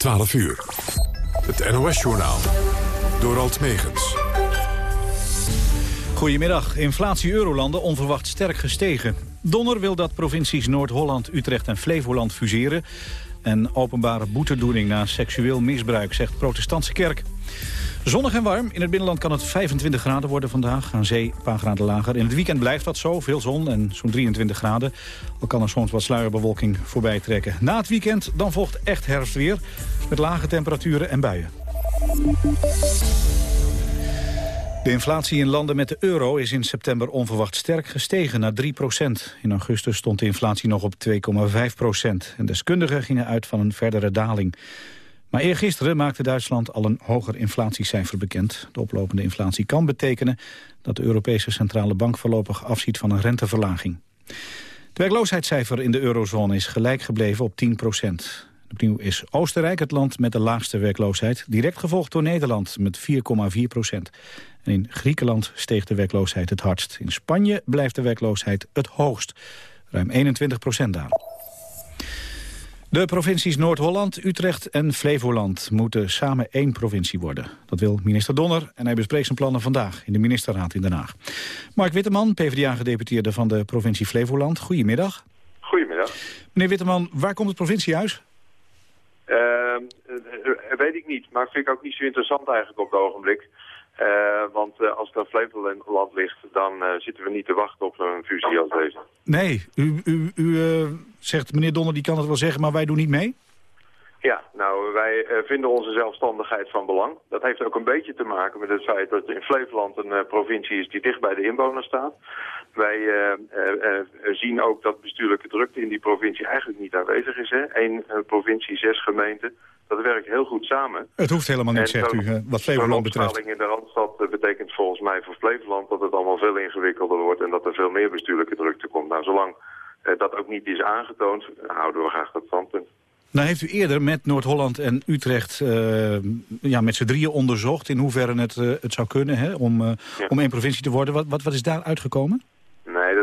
12 uur. Het NOS-journaal. Door Alt Megens. Goedemiddag. Inflatie Eurolanden onverwacht sterk gestegen. Donner wil dat provincies Noord-Holland, Utrecht en Flevoland fuseren... en openbare boetedoening na seksueel misbruik, zegt protestantse kerk. Zonnig en warm. In het binnenland kan het 25 graden worden vandaag. Aan zee een paar graden lager. In het weekend blijft dat zo. Veel zon en zo'n 23 graden. Al kan er soms wat sluierbewolking voorbij trekken. Na het weekend dan volgt echt herfstweer. Met lage temperaturen en buien. De inflatie in landen met de euro is in september onverwacht sterk gestegen naar 3% In augustus stond de inflatie nog op 2,5% En deskundigen gingen uit van een verdere daling. Maar eergisteren maakte Duitsland al een hoger inflatiecijfer bekend. De oplopende inflatie kan betekenen dat de Europese Centrale Bank voorlopig afziet van een renteverlaging. Het werkloosheidscijfer in de eurozone is gelijk gebleven op 10 procent. Opnieuw is Oostenrijk het land met de laagste werkloosheid, direct gevolgd door Nederland met 4,4 procent. En in Griekenland steeg de werkloosheid het hardst. In Spanje blijft de werkloosheid het hoogst, ruim 21 procent daar. De provincies Noord-Holland, Utrecht en Flevoland moeten samen één provincie worden. Dat wil minister Donner en hij bespreekt zijn plannen vandaag in de ministerraad in Den Haag. Mark Witteman, PvdA-gedeputeerde van de provincie Flevoland. Goedemiddag. Goedemiddag. Meneer Witteman, waar komt het provinciehuis? Uh, weet ik niet, maar vind ik ook niet zo interessant eigenlijk op het ogenblik. Uh, want uh, als aan Flevoland ligt, dan uh, zitten we niet te wachten op een fusie als deze. Nee, u, u, u zegt meneer Donner, die kan het wel zeggen, maar wij doen niet mee? Ja, nou, wij vinden onze zelfstandigheid van belang. Dat heeft ook een beetje te maken met het feit dat in Flevoland een provincie is die dicht bij de inwoners staat. Wij zien ook dat bestuurlijke drukte in die provincie eigenlijk niet aanwezig is. Eén provincie, zes gemeenten. Dat werkt heel goed samen. Het hoeft helemaal niet, zegt u, wat Flevoland betreft. in de Randstad eh, betekent volgens mij voor Flevoland dat het allemaal veel ingewikkelder wordt en dat er veel meer bestuurlijke drukte komt. Nou, zolang eh, dat ook niet is aangetoond, houden we graag dat standpunt. Nou heeft u eerder met Noord-Holland en Utrecht uh, ja, met z'n drieën onderzocht... in hoeverre het, uh, het zou kunnen hè, om, uh, ja. om één provincie te worden. Wat, wat, wat is daar uitgekomen?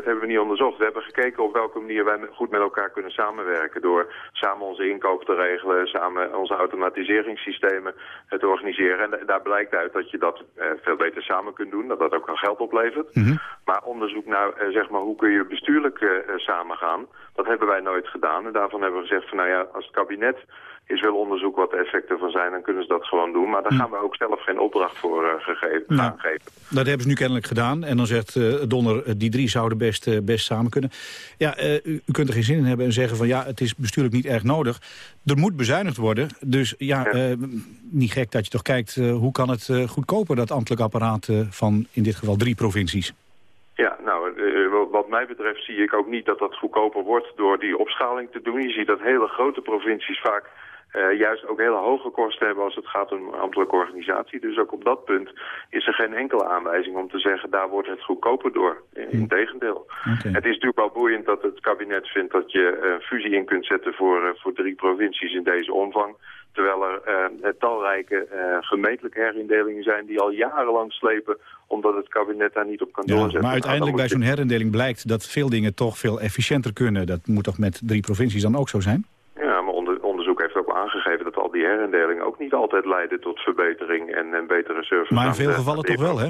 Hebben we niet onderzocht. We hebben gekeken op welke manier wij goed met elkaar kunnen samenwerken. Door samen onze inkoop te regelen, samen onze automatiseringssystemen te organiseren. En daar blijkt uit dat je dat eh, veel beter samen kunt doen, dat dat ook aan geld oplevert. Mm -hmm. Maar onderzoek naar, eh, zeg maar, hoe kun je bestuurlijk uh, samen gaan, dat hebben wij nooit gedaan. En daarvan hebben we gezegd van, nou ja, als het kabinet is wel onderzoek wat de effecten van zijn, dan kunnen ze dat gewoon doen. Maar daar hm. gaan we ook zelf geen opdracht voor uh, gegeven, nou, geven. Dat hebben ze nu kennelijk gedaan. En dan zegt uh, Donner, die drie zouden best, best samen kunnen. Ja, u, u, kunt er geen zin in hebben en zeggen van ja, het is bestuurlijk niet erg nodig. Er moet bezuinigd worden. Dus ja, ja. niet gek dat je toch kijkt, hoe kan het goedkoper, dat ambtelijk apparaat van in dit geval drie provincies? Ja, nou, wat mij betreft zie ik ook niet dat dat goedkoper wordt door die opschaling te doen. Je ziet dat hele grote provincies vaak uh, juist ook hele hoge kosten hebben als het gaat om een ambtelijke organisatie. Dus ook op dat punt is er geen enkele aanwijzing om te zeggen daar wordt het goedkoper door. Integendeel. Okay. Het is natuurlijk wel boeiend dat het kabinet vindt dat je uh, fusie in kunt zetten voor, uh, voor drie provincies in deze omvang. Terwijl er uh, talrijke uh, gemeentelijke herindelingen zijn die al jarenlang slepen omdat het kabinet daar niet op kan ja, doorzetten. Maar uiteindelijk bij zo'n herindeling blijkt dat veel dingen toch veel efficiënter kunnen. Dat moet toch met drie provincies dan ook zo zijn? Ja, maar onder, onderzoek heeft ook aangegeven dat al die herindelingen ook niet altijd leiden tot verbetering en, en betere service. Maar in veel gevallen toch wel, hè?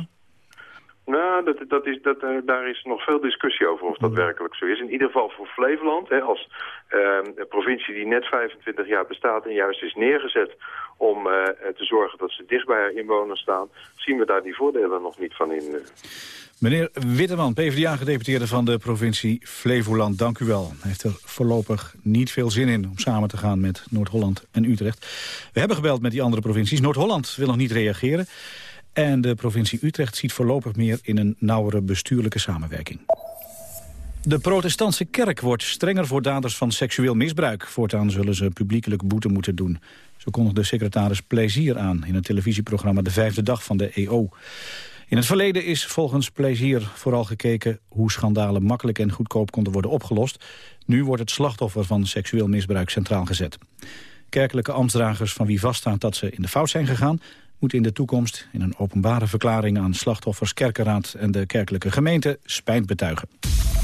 Nou, dat, dat is, dat, uh, daar is nog veel discussie over of dat werkelijk zo is. In ieder geval voor Flevoland, hè, als uh, een provincie die net 25 jaar bestaat en juist is neergezet om uh, te zorgen dat ze dicht bij haar inwoners staan, zien we daar die voordelen nog niet van in. Meneer Witteman, PvdA-gedeputeerde van de provincie Flevoland, dank u wel. Hij heeft er voorlopig niet veel zin in om samen te gaan met Noord-Holland en Utrecht. We hebben gebeld met die andere provincies. Noord-Holland wil nog niet reageren. En de provincie Utrecht ziet voorlopig meer in een nauwere bestuurlijke samenwerking. De protestantse kerk wordt strenger voor daders van seksueel misbruik. Voortaan zullen ze publiekelijk boete moeten doen. Zo kondigde secretaris Plezier aan in het televisieprogramma De Vijfde Dag van de EO. In het verleden is volgens Plezier vooral gekeken hoe schandalen makkelijk en goedkoop konden worden opgelost. Nu wordt het slachtoffer van seksueel misbruik centraal gezet. Kerkelijke ambtsdragers van wie vaststaat dat ze in de fout zijn gegaan moet in de toekomst in een openbare verklaring aan slachtoffers, kerkenraad en de kerkelijke gemeente spijt betuigen.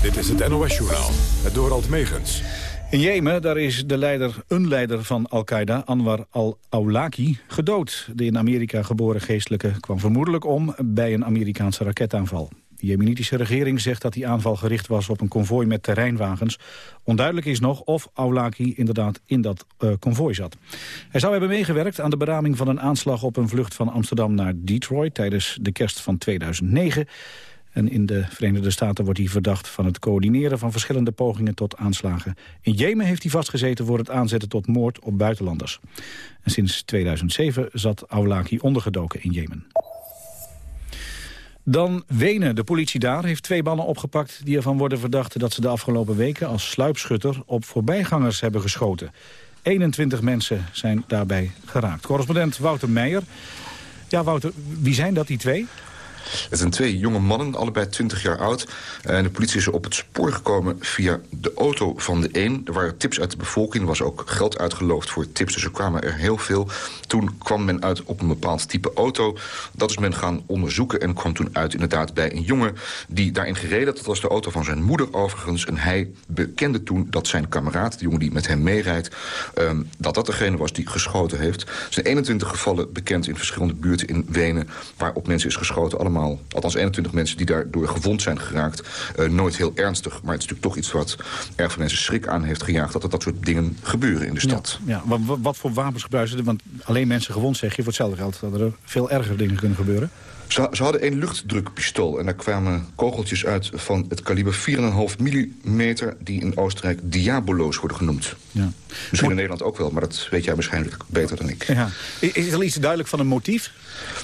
Dit is het NOS-journaal, het Dorald Megens. In Jemen daar is de leider, een leider van Al-Qaeda, Anwar al-Awlaki, gedood. De in Amerika geboren geestelijke kwam vermoedelijk om bij een Amerikaanse raketaanval. De jemenitische regering zegt dat die aanval gericht was op een konvooi met terreinwagens. Onduidelijk is nog of Aulaki inderdaad in dat uh, konvooi zat. Hij zou hebben meegewerkt aan de beraming van een aanslag op een vlucht van Amsterdam naar Detroit tijdens de kerst van 2009. En in de Verenigde Staten wordt hij verdacht van het coördineren van verschillende pogingen tot aanslagen. In Jemen heeft hij vastgezeten voor het aanzetten tot moord op buitenlanders. En sinds 2007 zat Aulaki ondergedoken in Jemen. Dan Wenen. De politie daar heeft twee mannen opgepakt... die ervan worden verdacht dat ze de afgelopen weken als sluipschutter... op voorbijgangers hebben geschoten. 21 mensen zijn daarbij geraakt. Correspondent Wouter Meijer. Ja, Wouter, wie zijn dat, die twee? Het zijn twee jonge mannen, allebei 20 jaar oud. En de politie is op het spoor gekomen via de auto van de een. Er waren tips uit de bevolking, er was ook geld uitgeloofd voor tips. Dus er kwamen er heel veel. Toen kwam men uit op een bepaald type auto. Dat is men gaan onderzoeken en kwam toen uit inderdaad bij een jongen... die daarin gereden had. Dat was de auto van zijn moeder overigens. En hij bekende toen dat zijn kameraad, de jongen die met hem meerijdt... Um, dat dat degene was die geschoten heeft. Er zijn 21 gevallen bekend in verschillende buurten in Wenen... waar op mensen is geschoten, allemaal althans 21 mensen die daardoor gewond zijn geraakt. Uh, nooit heel ernstig, maar het is natuurlijk toch iets wat erg veel mensen schrik aan heeft gejaagd... dat er dat soort dingen gebeuren in de stad. Ja, ja. Wat, wat, voor wapens gebruiken ze? Want alleen mensen gewond zeg je voor hetzelfde geld... dat er veel erger dingen kunnen gebeuren. Ze, ze, hadden een luchtdrukpistool en daar kwamen kogeltjes uit van het kaliber 4,5 mm... die in Oostenrijk Diabolo's worden genoemd. Ja. Misschien in Nederland ook wel, maar dat weet jij waarschijnlijk beter dan ik. Ja. Is er iets duidelijk van een motief?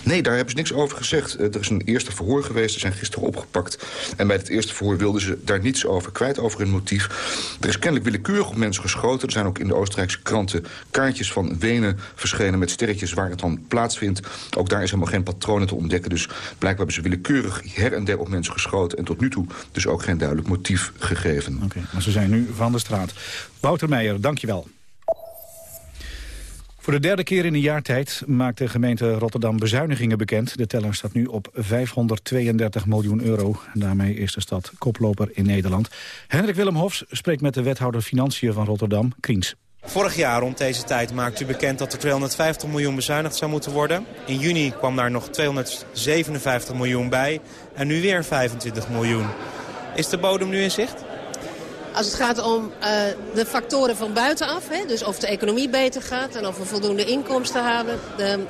Nee, daar hebben ze niks over gezegd. Eh, er is een eerste verhoor geweest, ze zijn gisteren opgepakt. En bij het eerste verhoor wilden ze daar niets over kwijt, over hun motief. Er is kennelijk willekeurig op mensen geschoten. Er zijn ook in de Oostenrijkse kranten kaartjes van Wenen verschenen... met sterretjes waar het dan plaatsvindt. Ook daar is helemaal geen patronen te ontdekken. Dus blijkbaar hebben ze willekeurig her en der op mensen geschoten... en tot nu toe dus ook geen duidelijk motief gegeven. Oké, maar ze zijn nu van de straat. Wouter Meijer, dankjewel. Voor de derde keer in een jaar tijd maakt de gemeente Rotterdam bezuinigingen bekend. De teller staat nu op 532 miljoen euro. Daarmee is de stad koploper in Nederland. Hendrik Willem Hofs spreekt met de wethouder Financiën van Rotterdam, Kriens. Vorig jaar rond deze tijd maakte u bekend dat er 250 miljoen bezuinigd zou moeten worden. In juni kwam daar nog 257 miljoen bij en nu weer 25 miljoen. Is de bodem nu in zicht? Als het gaat om uh, de factoren van buitenaf, hè, dus of de economie beter gaat en of we voldoende inkomsten hebben,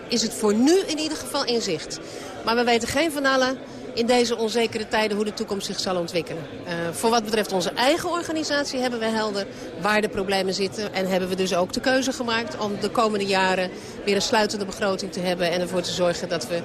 is het voor nu in ieder geval in zicht. Maar we weten geen van allen in deze onzekere tijden hoe de toekomst zich zal ontwikkelen. Uh, voor wat betreft onze eigen organisatie hebben we helder waar de problemen zitten. En hebben we dus ook de keuze gemaakt om de komende jaren weer een sluitende begroting te hebben. En ervoor te zorgen dat we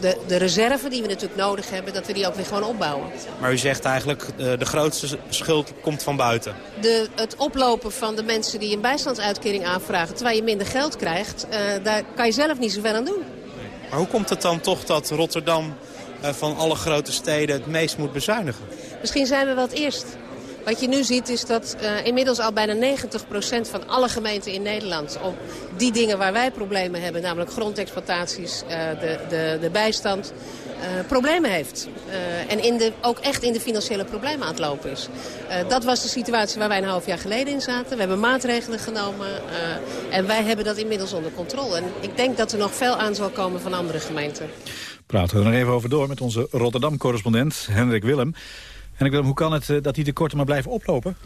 de, de reserve die we natuurlijk nodig hebben, dat we die ook weer gewoon opbouwen. Maar u zegt eigenlijk uh, de grootste schuld komt van buiten. De, het oplopen van de mensen die een bijstandsuitkering aanvragen terwijl je minder geld krijgt, daar kan je zelf niet zoveel aan doen. Maar hoe komt het dan toch dat Rotterdam eh, van alle grote steden het meest moet bezuinigen. Misschien zijn we wat eerst. Wat je nu ziet is dat uh, inmiddels al bijna 90% van alle gemeenten in Nederland... op die dingen waar wij problemen hebben, namelijk grondexploitaties, uh, de, de, de bijstand... Uh, problemen heeft. en in de, ook echt in de financiële problemen aan het lopen is. dat was de situatie waar wij een half jaar geleden in zaten. We hebben maatregelen genomen en wij hebben dat inmiddels onder controle. En ik denk dat er nog veel aan zal komen van andere gemeenten praten we er nog even over door met onze Rotterdam-correspondent Hendrik Willem. Hendrik Willem, hoe kan het eh, dat die tekorten maar blijven oplopen?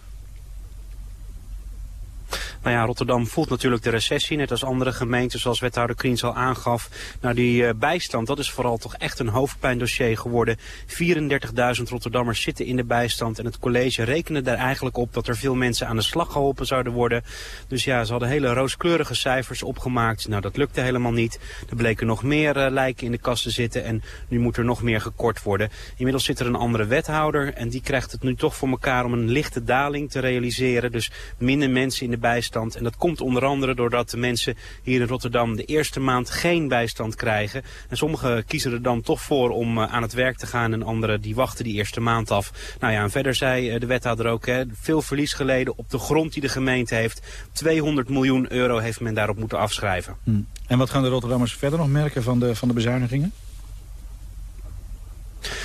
Nou ja, Rotterdam voelt natuurlijk de recessie, net als andere gemeenten, zoals wethouder Kriens al aangaf. Nou, die uh, bijstand, dat is vooral toch echt een hoofdpijndossier geworden. 34.000 Rotterdammers zitten in de bijstand en het college rekende daar eigenlijk op dat er veel mensen aan de slag geholpen zouden worden. Dus ja, ze hadden hele rooskleurige cijfers opgemaakt. Nou, dat lukte helemaal niet. Er bleken nog meer uh, lijken in de kast te zitten en nu moet er nog meer gekort worden. Inmiddels zit er een andere wethouder en die krijgt het nu toch voor elkaar om een lichte daling te realiseren. Dus minder mensen in de bijstand en dat komt onder andere doordat de mensen hier in Rotterdam de eerste maand geen bijstand krijgen. En sommigen kiezen er dan toch voor om uh, aan het werk te gaan en anderen die wachten die eerste maand af. Nou ja, en verder zei uh, de wethouder ook, hè, veel verlies geleden op de grond die de gemeente heeft. 200 miljoen euro heeft men daarop moeten afschrijven. Hmm. En wat gaan de Rotterdammers verder nog merken van de, van de bezuinigingen?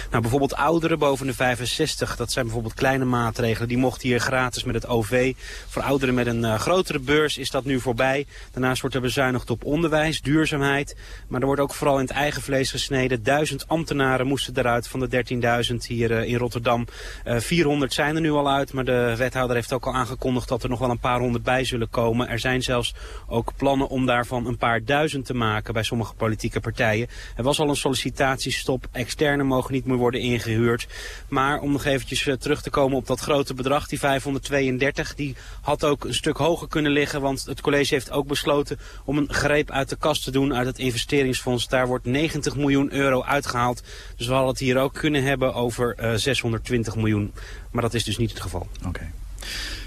Nou, bijvoorbeeld ouderen boven de 65, dat zijn bijvoorbeeld kleine maatregelen. Die mochten hier gratis met het OV. Voor ouderen met een grotere beurs is dat nu voorbij. Daarnaast wordt er bezuinigd op onderwijs, duurzaamheid. Maar er wordt ook vooral in het eigen vlees gesneden. Duizend ambtenaren moesten eruit van de 13.000 hier in Rotterdam. 400 zijn er nu al uit, maar de wethouder heeft ook al aangekondigd dat er nog wel een paar honderd bij zullen komen. Er zijn zelfs ook plannen om daarvan een paar duizend te maken bij sommige politieke partijen. Er was al een sollicitatiestop, externe niet meer worden ingehuurd. Maar om nog eventjes eh, terug te komen op dat grote bedrag, die 532, die had ook een stuk hoger kunnen liggen. Want het college heeft ook besloten om een greep uit de kast te doen uit het investeringsfonds. Daar wordt 90 miljoen euro uitgehaald. Dus we hadden het hier ook kunnen hebben over uh, eh, 620 miljoen. Maar dat is dus niet het geval. Oké.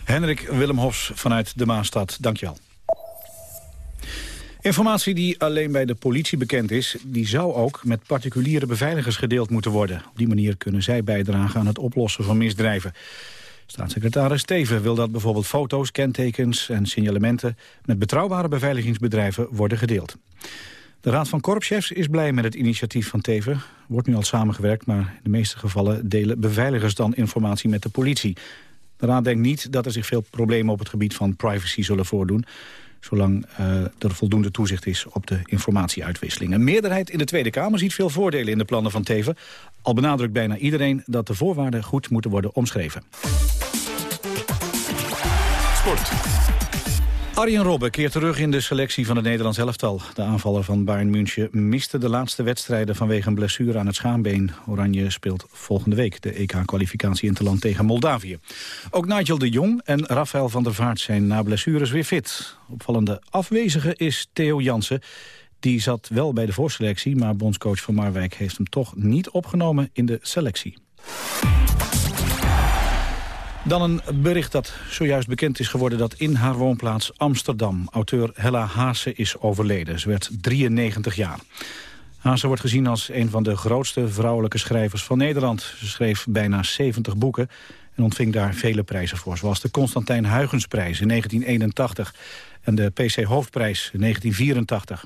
Hendrik Willem Hofs vanuit de Maastad, dankjewel. Informatie die alleen bij de politie bekend is... die zou ook met particuliere beveiligers gedeeld moeten worden. Op die manier kunnen zij bijdragen aan het oplossen van misdrijven. Staatssecretaris Steven wil dat bijvoorbeeld foto's, kentekens en signalementen... met betrouwbare beveiligingsbedrijven worden gedeeld. De Raad van Korpschefs is blij met het initiatief van Teven. Wordt nu al samengewerkt, maar in de meeste gevallen delen beveiligers dan informatie met de politie. De Raad denkt niet dat er zich veel problemen op het gebied van privacy zullen voordoen zolang uh, er voldoende toezicht is op de informatieuitwisseling. Een meerderheid in de Tweede Kamer ziet veel voordelen in de plannen van Teven. Al benadrukt bijna iedereen dat de voorwaarden goed moeten worden omschreven. Sport. Arjen Robben keert terug in de selectie van het Nederlands elftal. De aanvaller van Bayern München miste de laatste wedstrijden vanwege een blessure aan het schaambeen. Oranje speelt volgende week de EK-kwalificatie in het land tegen Moldavië. Ook Nigel de Jong en Rafael van der Vaart zijn na blessures weer fit. Opvallende afwezige is Theo Jansen. Die zat wel bij de voorselectie, maar bondscoach van Marwijk heeft hem toch niet opgenomen in de selectie. Dan een bericht dat zojuist bekend is geworden dat in haar woonplaats Amsterdam auteur Hella Haase is overleden. Ze werd 93 jaar. Haase wordt gezien als een van de grootste vrouwelijke schrijvers van Nederland. Ze schreef bijna 70 boeken en ontving daar vele prijzen voor. Zoals de Constantijn Huygensprijs in 1981 en de PC Hoofdprijs in 1984.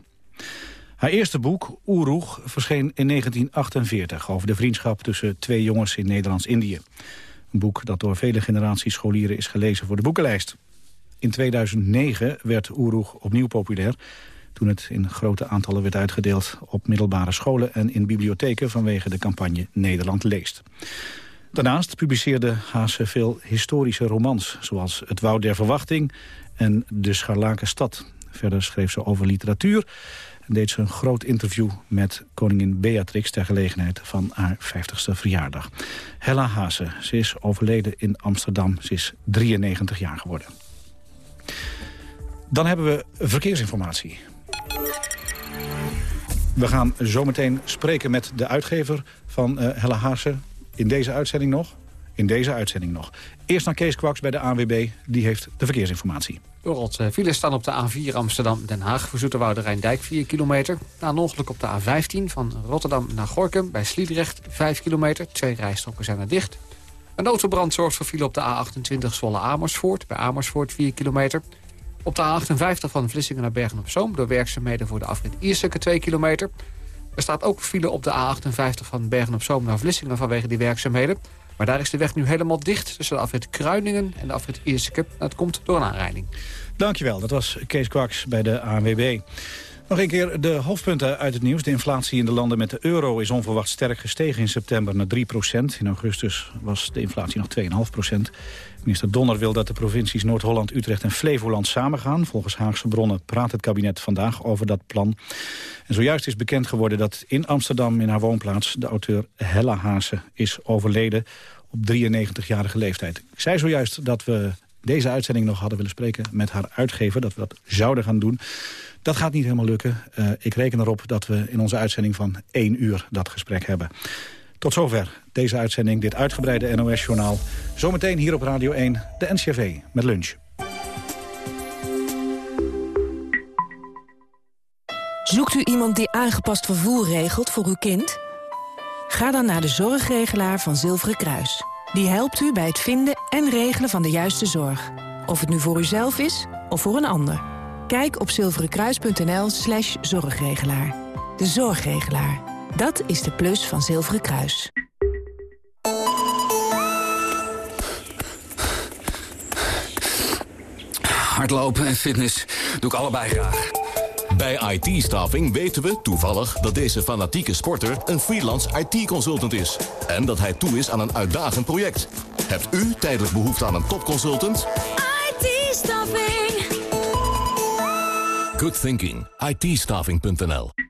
Haar eerste boek, Oeroeg, verscheen in 1948... over de vriendschap tussen twee jongens in Nederlands-Indië. Een boek dat door vele generaties scholieren is gelezen voor de boekenlijst. In 2009 werd Oeroeg opnieuw populair toen het in grote aantallen werd uitgedeeld op middelbare scholen en in bibliotheken vanwege de campagne Nederland leest. Daarnaast publiceerde Haase veel historische romans, zoals Het Woud der Verwachting en De Scharlaken Stad. Verder schreef ze over literatuur deed ze een groot interview met koningin Beatrix... ter gelegenheid van haar 50ste verjaardag. Hella Haase, ze is overleden in Amsterdam. Ze is 93 jaar geworden. Dan hebben we verkeersinformatie. We gaan zometeen spreken met de uitgever van uh, Hella Haase. In deze uitzending nog. In deze uitzending nog. Eerst naar Kees Kwaks bij de ANWB. Die heeft de verkeersinformatie. Dorot, eh, files staan op de A4 Amsterdam-Den Haag voor Zoeterwoude Rijndijk 4 kilometer. Na een ongeluk op de A15 van Rotterdam naar Gorkum bij Sliedrecht 5 kilometer. Twee rijstroken zijn er dicht. Een autobrand zorgt voor file op de A28 Zwolle-Amersfoort bij Amersfoort 4 kilometer. Op de A58 van Vlissingen naar Bergen-op-Zoom... door werkzaamheden voor de afrit Ierseke 2 kilometer. Er staat ook file op de A58 van Bergen-op-Zoom naar Vlissingen vanwege die werkzaamheden. Maar daar is de weg nu helemaal dicht tussen de afrit Kruiningen en de afrit Ierseke. Dat komt door een aanrijding. Dankjewel, dat was Kees Kwaks bij de ANWB. Nog een keer de hoofdpunten uit het nieuws. De inflatie in de landen met de euro is onverwacht sterk gestegen in september naar 3% In augustus was de inflatie nog 2,5 Minister Donner wil dat de provincies Noord-Holland, Utrecht en Flevoland samengaan. Volgens Haagse bronnen praat het kabinet vandaag over dat plan. En zojuist is bekend geworden dat in Amsterdam, in haar woonplaats... de auteur Hella Haase is overleden op 93-jarige leeftijd. Ik zei zojuist dat we deze uitzending nog hadden willen spreken met haar uitgever. Dat we dat zouden gaan doen. Dat gaat niet helemaal lukken. Uh, ik reken erop dat we in onze uitzending van één uur dat gesprek hebben. Tot zover deze uitzending, dit uitgebreide NOS-journaal. Zometeen hier op Radio 1, de NCRV met lunch. Zoekt u iemand die aangepast vervoer regelt voor uw kind? Ga dan naar de zorgregelaar van Zilveren Kruis. Die helpt u bij het vinden en regelen van de juiste zorg. Of het nu voor uzelf is of voor een ander. Kijk op zilverenkruis.nl slash zorgregelaar. De zorgregelaar. Dat is de plus van Zilveren Kruis. Hardlopen en fitness doe ik allebei graag. Bij IT-staffing weten we toevallig dat deze fanatieke sporter een freelance IT-consultant is. En dat hij toe is aan een uitdagend project. Hebt u tijdelijk behoefte aan een topconsultant? IT-staffing. Good thinking. it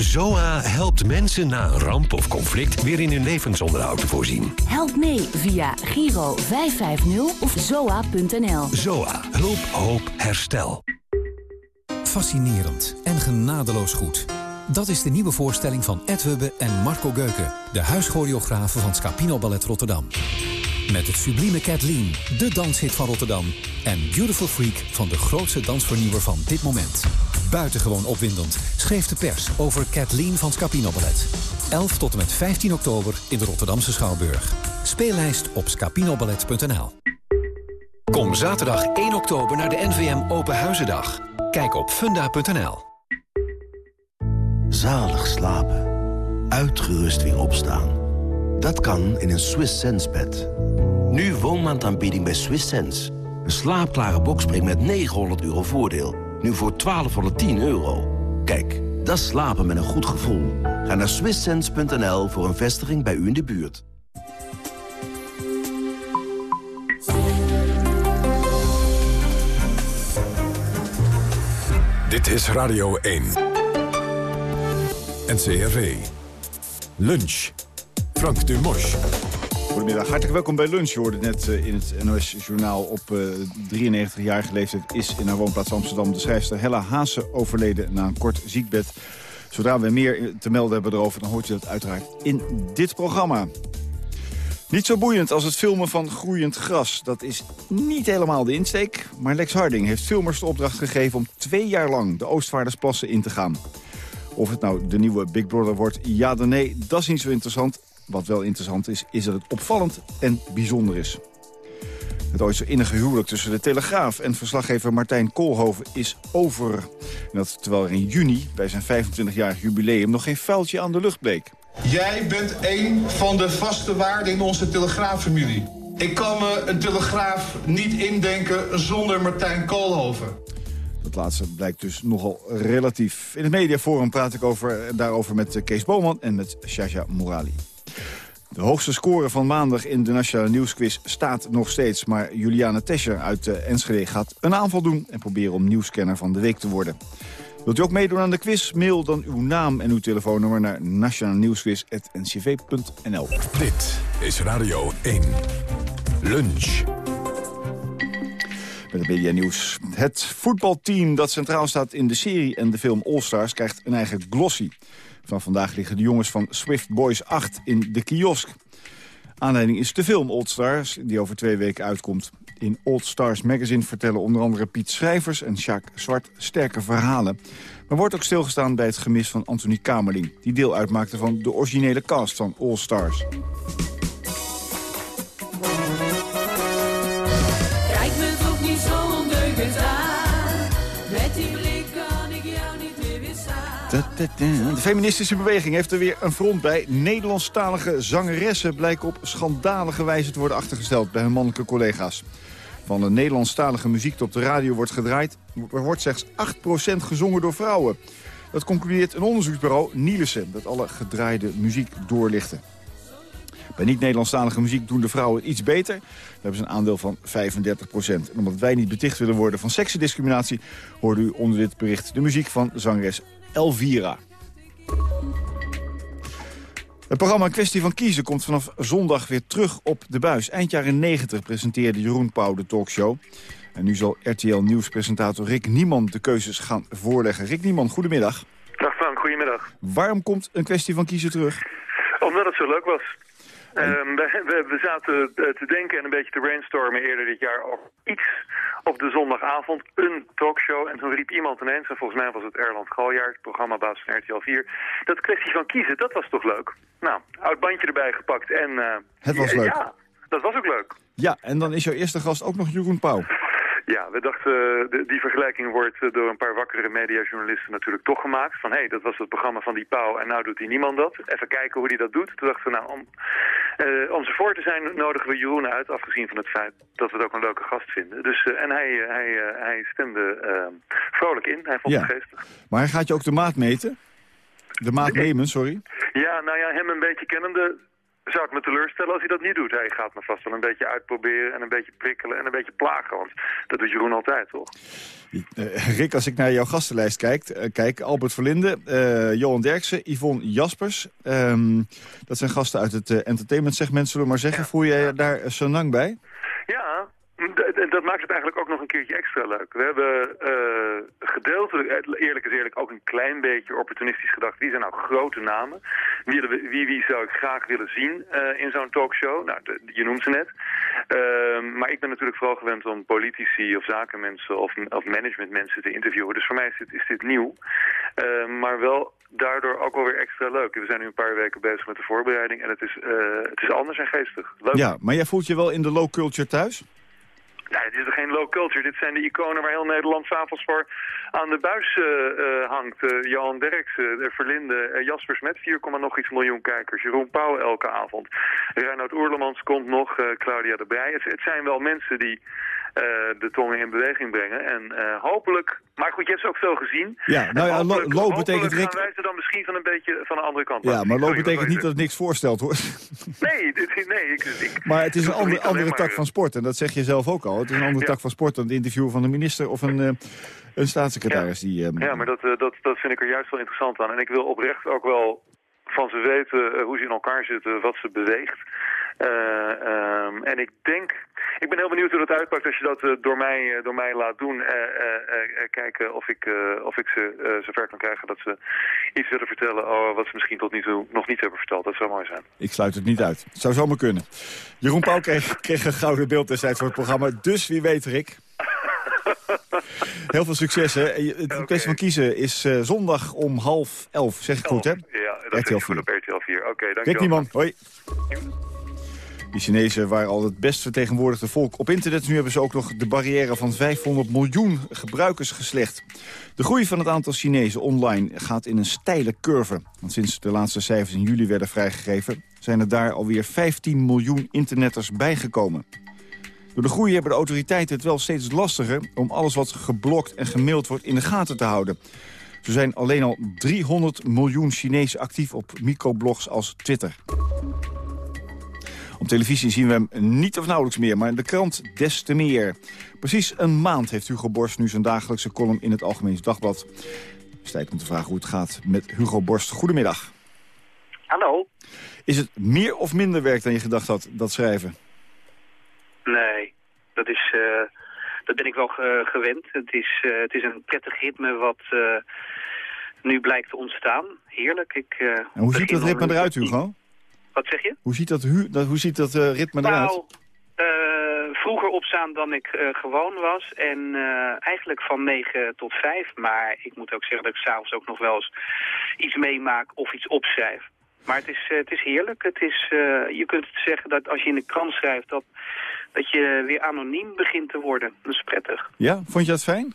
ZOA helpt mensen na een ramp of conflict weer in hun levensonderhoud te voorzien. Help mee via Giro 550 of zoa.nl. ZOA. Hulp, hoop, herstel. Fascinerend en genadeloos goed. Dat is de nieuwe voorstelling van Ed Hubbe en Marco Geuken... de huischoreografen van Scapino Ballet Rotterdam. Met het sublieme Kathleen, de danshit van Rotterdam... en Beautiful Freak van de grootste dansvernieuwer van dit moment. Buitengewoon opwindend schreef de pers over Kathleen van Scapino Ballet. 11 tot en met 15 oktober in de Rotterdamse Schouwburg. Speellijst op scapinoballet.nl Kom zaterdag 1 oktober naar de NVM Open Huizendag. Kijk op funda.nl. Zalig slapen. Uitgerust weer opstaan. Dat kan in een Swiss Sense bed. Nu woonmaandaanbieding bij Swiss Sense. Een slaapklare bokspring met 900 euro voordeel. Nu voor 1210 euro. Kijk, dat slapen met een goed gevoel. Ga naar swisssense.nl voor een vestiging bij u in de buurt. Dit is Radio 1. NCRV. Lunch. Frank Dumos. Goedemiddag, hartelijk welkom bij Lunch. Je hoorde net eh, in het NOS-journaal op 93-jarige eh, leeftijd... is in haar woonplaats Amsterdam de schrijfster Hella Haase overleden... na een kort ziekbed. Zodra we meer te melden hebben erover, dan hoort u dat uiteraard in dit programma. Niet zo boeiend als het filmen van groeiend gras. Dat is niet helemaal de insteek. Maar Lex Harding heeft filmers de opdracht gegeven... om twee jaar lang de Oostvaardersplassen in te gaan. Of het nou de nieuwe Big Brother wordt, ja dan nee, dat is niet zo interessant. Wat wel interessant is, is dat het opvallend en bijzonder is. Het ooit zo innige huwelijk tussen de Telegraaf en verslaggever Martijn Koolhoven is over. En dat terwijl er in juni, bij zijn 25-jarig jubileum, nog geen vuiltje aan de lucht bleek. Jij bent een van de vaste waarden in onze Telegraaffamilie. Ik kan me een Telegraaf niet indenken zonder Martijn Koolhoven. Dat laatste blijkt dus nogal relatief. In het mediaforum praat ik over, daarover met Kees Boman en met Shasha Morali. De hoogste score van maandag in de Nationale Nieuwsquiz staat nog steeds. Maar Juliane Tescher uit uh, Enschede gaat een aanval doen... en proberen om nieuwscanner van de week te worden. Wilt u ook meedoen aan de quiz? Mail dan uw naam en uw telefoonnummer naar nationalenieuwsquiz.ncv.nl. Dit is Radio 1. Lunch. Met het Media Nieuws. Het voetbalteam dat centraal staat in de serie en de film All Stars... krijgt een eigen glossy. Van vandaag liggen de jongens van Swift Boys 8 in de kiosk. Aanleiding is de film Old Stars, die over twee weken uitkomt. In Old Stars Magazine vertellen onder andere Piet Schrijvers en Jacques Zwart sterke verhalen. Maar wordt ook stilgestaan bij het gemis van Anthony Kamerling... die deel uitmaakte van de originele cast van All Stars. De feministische beweging heeft er weer een front bij. Nederlandstalige zangeressen blijken op schandalige wijze te worden achtergesteld bij hun mannelijke collega's. Van de Nederlandstalige muziek die op de radio wordt gedraaid... wordt slechts 8% gezongen door vrouwen. Dat concludeert een onderzoeksbureau Nielsen... dat alle gedraaide muziek doorlichten. Bij niet-Nederlandstalige muziek doen de vrouwen iets beter. Daar hebben ze een aandeel van 35% En omdat wij niet beticht willen worden van seksendiscriminatie... hoorde u onder dit bericht de muziek van zangeres Elvira. Het programma Kwestie van Kiezen komt vanaf zondag weer terug op de buis. Eind jaren 90 presenteerde Jeroen Pauw de talkshow. En nu zal RTL Nieuwspresentator Rick Nieman de keuzes gaan voorleggen. Rick Nieman, goedemiddag. Dag Frank, goedemiddag. Waarom komt een Kwestie van Kiezen terug? Omdat het zo leuk was. Ehm, we, we, zaten te denken en een beetje te brainstormen eerder dit jaar over iets op de zondagavond, een talkshow. En toen riep iemand ineens, en volgens mij was het Erland Galjaard, programmabaas van RTL 4, dat kwestie van kiezen, dat was toch leuk? Nou, oud bandje erbij gepakt en... eh, Het was leuk. Ja, dat was ook leuk. Ja, en dan is jouw eerste gast ook nog Jeroen Pauw. Ja, we dachten, eh, de- die vergelijking wordt eh, door een paar wakkere mediajournalisten natuurlijk toch gemaakt. Van, hé, hey, dat was het programma van die Pauw en nou doet hij niemand dat. Even kijken hoe hij dat doet. Toen dachten we, nou, om, eh, om ze voor te zijn nodigen we Jeroen uit. Afgezien van het feit dat we het ook een leuke gast vinden. Dus, en hij, hij, hij stemde eh, vrolijk in. Hij vond Ja. het geestig. Maar hij gaat je ook de maat meten? De maat nemen, sorry. Ja, nou ja, hem een beetje kennende zou het me teleurstellen als hij dat niet doet. Hij gaat me vast wel een beetje uitproberen en een beetje prikkelen en een beetje plagen. Want dat doet Jeroen altijd, toch? Eh, Rick, als ik naar jouw gastenlijst kijk, eh, kijk Albert Verlinde, eh, Johan Derksen, Yvonne Jaspers. Ehm, dat zijn gasten uit het eh, entertainmentsegment, zullen we maar zeggen. Voel jij je daar zo lang bij? Dat maakt het eigenlijk ook nog een keertje extra leuk. We hebben eh, gedeeltelijk, eerlijk is eerlijk, ook een klein beetje opportunistisch gedacht. Wie zijn nou grote namen? Wie, wie, wie zou ik graag willen zien eh, in zo'n talkshow? Nou, je noemt ze net. Ehm, maar ik ben natuurlijk vooral gewend om politici of zakenmensen of, of managementmensen te interviewen. Dus voor mij is dit, is dit nieuw. Ehm, maar wel daardoor ook wel weer extra leuk. We zijn nu een paar weken bezig met de voorbereiding en het is, eh, het is anders en geestig. Leuk. Ja, maar jij voelt je wel in de low culture thuis? Nee, dit is er geen low culture. Dit zijn de iconen waar heel Nederland s'avonds voor aan de buis eh, eh, hangt. Eh, Johan Derksen, uh, Verlinde, Jaspers met 4, nog iets miljoen kijkers. Jeroen Pauw elke avond. Reinoud Oerlemans komt nog, Claudia de Brij. Het, het zijn wel mensen die de tongen in beweging brengen. En hopelijk... Maar goed, je hebt ze ook veel gezien. Ja, nou ja, lo- betekent, Rick- gaan wij ze dan misschien van een beetje van de andere kant Ja, maar low Sorry, betekent niet dat het niks voorstelt, hoor. Nee, dit, nee ik, ik, Maar het is een andere, andere tak van sport. En dat zeg je zelf ook al. Het is een andere tak van sport dan het interview van een minister of een, eh, een staatssecretaris. Die, eh, Ja, maar dat, eh, dat, dat vind ik er juist wel interessant aan. En ik wil oprecht ook wel van ze weten hoe ze in elkaar zitten, wat ze beweegt. Eh, ehm, en ik denk, ik ben heel benieuwd hoe dat uitpakt als je dat eh, door, mij, eh, door mij laat doen. Kijken of ik, of ik ze zover kan krijgen dat ze iets willen vertellen over wat ze misschien tot nu toe nog niet hebben verteld. Dat zou mooi zijn. Ik sluit het niet uit. Het zou zomaar kunnen. Jeroen Pauw kreeg, kreeg een gouden beeld destijds voor het programma. Dus wie weet, Rick. Heel veel succes, hè. Het kwestie van kiezen is zondag om half elf. Zeg ik goed, hè? Ja, dat RTL is goed op RTL 4. Oké, Rick dankjewel. Nieman, hoi. De Chinezen waren al het best vertegenwoordigde volk op internet. Nu hebben ze ook nog de barrière van 500 miljoen gebruikers geslecht. De groei van het aantal Chinezen online gaat in een steile curve. Want sinds de laatste cijfers in juli werden vrijgegeven... zijn er daar alweer 15 miljoen internetters bijgekomen. Door de groei hebben de autoriteiten het wel steeds lastiger... om alles wat geblokt en gemaild wordt in de gaten te houden. Zo zijn alleen al 300 miljoen Chinezen actief op microblogs als Twitter. Op televisie zien we hem niet of nauwelijks meer, maar in de krant des te meer. Precies een maand heeft Hugo Borst nu zijn dagelijkse column in het Algemeens Dagblad. Het is tijd om te vragen hoe het gaat met Hugo Borst. Goedemiddag. Hallo? Is het meer of minder werk dan je gedacht had, dat schrijven? Nee, dat, is, eh, dat ben ik wel ge- gewend. Het is, eh, het is een prettig ritme wat eh, nu blijkt te ontstaan. Heerlijk. Ik, En hoe ziet dat ritme eruit, Hugo? Wat zeg je? Hoe ziet dat, hu dat, hoe ziet dat eh, ritme eruit? Nou, eh, vroeger opstaan dan ik eh, gewoon was. En eh, eigenlijk van 9 tot 5. Maar ik moet ook zeggen dat ik s'avonds ook nog wel eens iets meemaak of iets opschrijf. Maar het is, het is heerlijk. Het is, je kunt zeggen dat als je in de krant schrijft... Dat, dat je weer anoniem begint te worden. Dat is prettig. Ja, vond je dat fijn?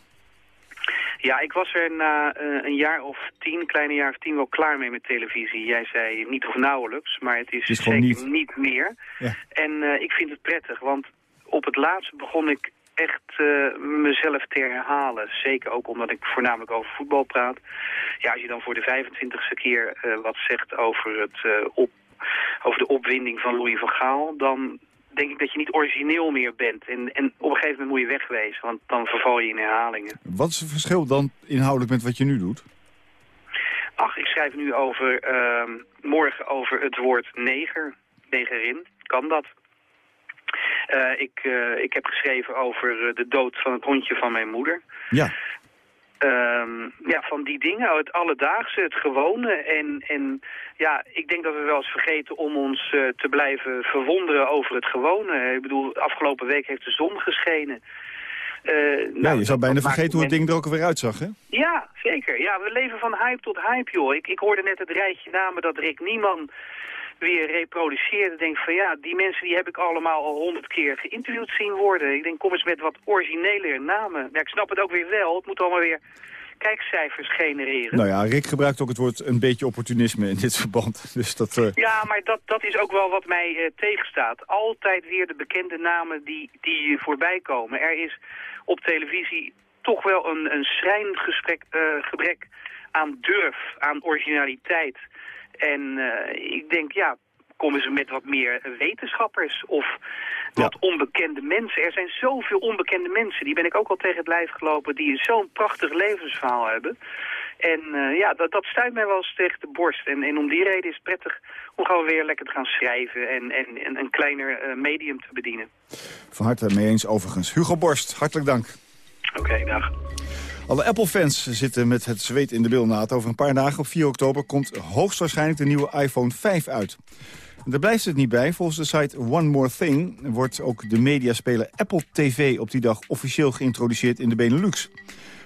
Ja, ik was er na eh, een jaar of tien, een kleine jaar of tien, wel klaar mee met televisie. Jij zei niet of nauwelijks, maar het is, Het is gewoon zeker niet. niet, meer. Ja. En eh, ik vind het prettig, want op het laatste begon ik echt eh, mezelf te herhalen. Zeker ook omdat ik voornamelijk over voetbal praat. Ja, als je dan voor de 25ste keer wat zegt over, het, op, over de opwinding van Louis van Gaal... dan denk ik dat je niet origineel meer bent. En, en op een gegeven moment moet je wegwezen, want dan verval je in herhalingen. Wat is het verschil dan inhoudelijk met wat je nu doet? Ach, ik schrijf nu over, ehm, morgen over het woord neger. Negerin, kan dat? Eh, ik, eh, ik heb geschreven over eh, de dood van het hondje van mijn moeder. Ja. Ehm, ja, van die dingen, het alledaagse, het gewone. En, en ja, ik denk dat we wel eens vergeten om ons eh, te blijven verwonderen over het gewone. Ik bedoel, afgelopen week heeft de zon geschenen. Ja, nou, je zou bijna vergeten hoe het ding er ook alweer uitzag, hè? Ja, zeker. Ja, we leven van hype tot hype, joh. Ik, ik hoorde net het rijtje namen dat Rick Nieman weer reproduceerde. Ik denk van ja, die mensen die heb ik allemaal al honderd keer geïnterviewd zien worden. Ik denk, kom eens met wat originelere namen. Ja, ik snap het ook weer wel. Het moet allemaal weer kijkcijfers genereren. Nou ja, Rick gebruikt ook het woord een beetje opportunisme in dit verband. Dus dat... eh, Ja, maar dat, dat is ook wel wat mij eh, tegenstaat. Altijd weer de bekende namen die, die voorbij komen. Er is op televisie toch wel een, een schrijngesprek, eh, gebrek aan durf, aan originaliteit. En eh, ik denk, ja, komen ze met wat meer wetenschappers of wat onbekende mensen. Er zijn zoveel onbekende mensen, die ben ik ook al tegen het lijf gelopen, die zo'n prachtig levensverhaal hebben. En eh, ja, dat, dat stuit mij wel eens tegen de borst. En, en om die reden is het prettig om gewoon weer lekker te gaan schrijven en, en, en een kleiner eh, medium te bedienen. Van harte mee eens overigens. Hugo Borst, hartelijk dank. Oké, dag. Alle Apple-fans zitten met het zweet in de bilnaad. Over een paar dagen, op 4 oktober, komt hoogstwaarschijnlijk de nieuwe iPhone 5 uit. Daar blijft het niet bij. Volgens de site One More Thing wordt ook de mediaspeler Apple TV op die dag officieel geïntroduceerd in de Benelux.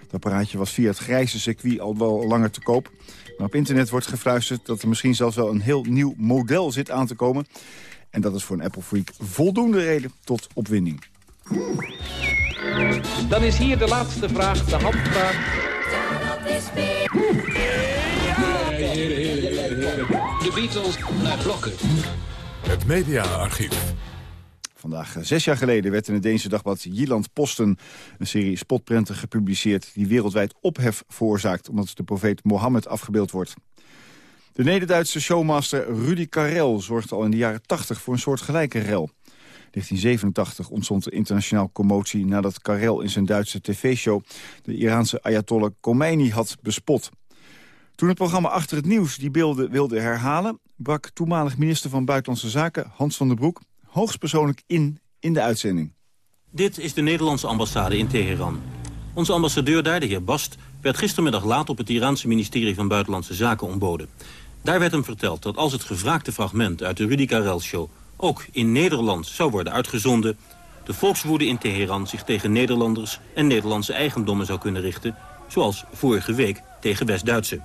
Het apparaatje was via het grijze circuit al wel langer te koop. Maar op internet wordt gefluisterd dat er misschien zelfs wel een heel nieuw model zit aan te komen. En dat is voor een Apple-freak voldoende reden tot opwinding. Dan is hier de laatste vraag, de handvraag. De Beatles naar blokken. Het mediaarchief. Vandaag eh, zes jaar geleden werd in het Deense dagblad Jylland Posten... een serie spotprenten gepubliceerd die wereldwijd ophef veroorzaakt... omdat de profeet Mohammed afgebeeld wordt. De Neder-Duitse showmaster Rudy Karel zorgde al in de jaren 80 voor een soort gelijke rel. 1987 ontstond de internationaal commotie nadat Karel in zijn Duitse tv-show... de Iraanse Ayatollah Khomeini had bespot. Toen het programma Achter het Nieuws die beelden wilde herhalen... brak toenmalig minister van Buitenlandse Zaken Hans van der Broek... hoogstpersoonlijk in in de uitzending. Dit is de Nederlandse ambassade in Teheran. Onze ambassadeur daar, de heer Bast, werd gistermiddag laat op het Iraanse ministerie van Buitenlandse Zaken ontboden. Daar werd hem verteld dat als het gevraagde fragment uit de Rudy Karel show ook in Nederland zou worden uitgezonden, de volkswoede in Teheran zich tegen Nederlanders en Nederlandse eigendommen zou kunnen richten, zoals vorige week tegen West-Duitse.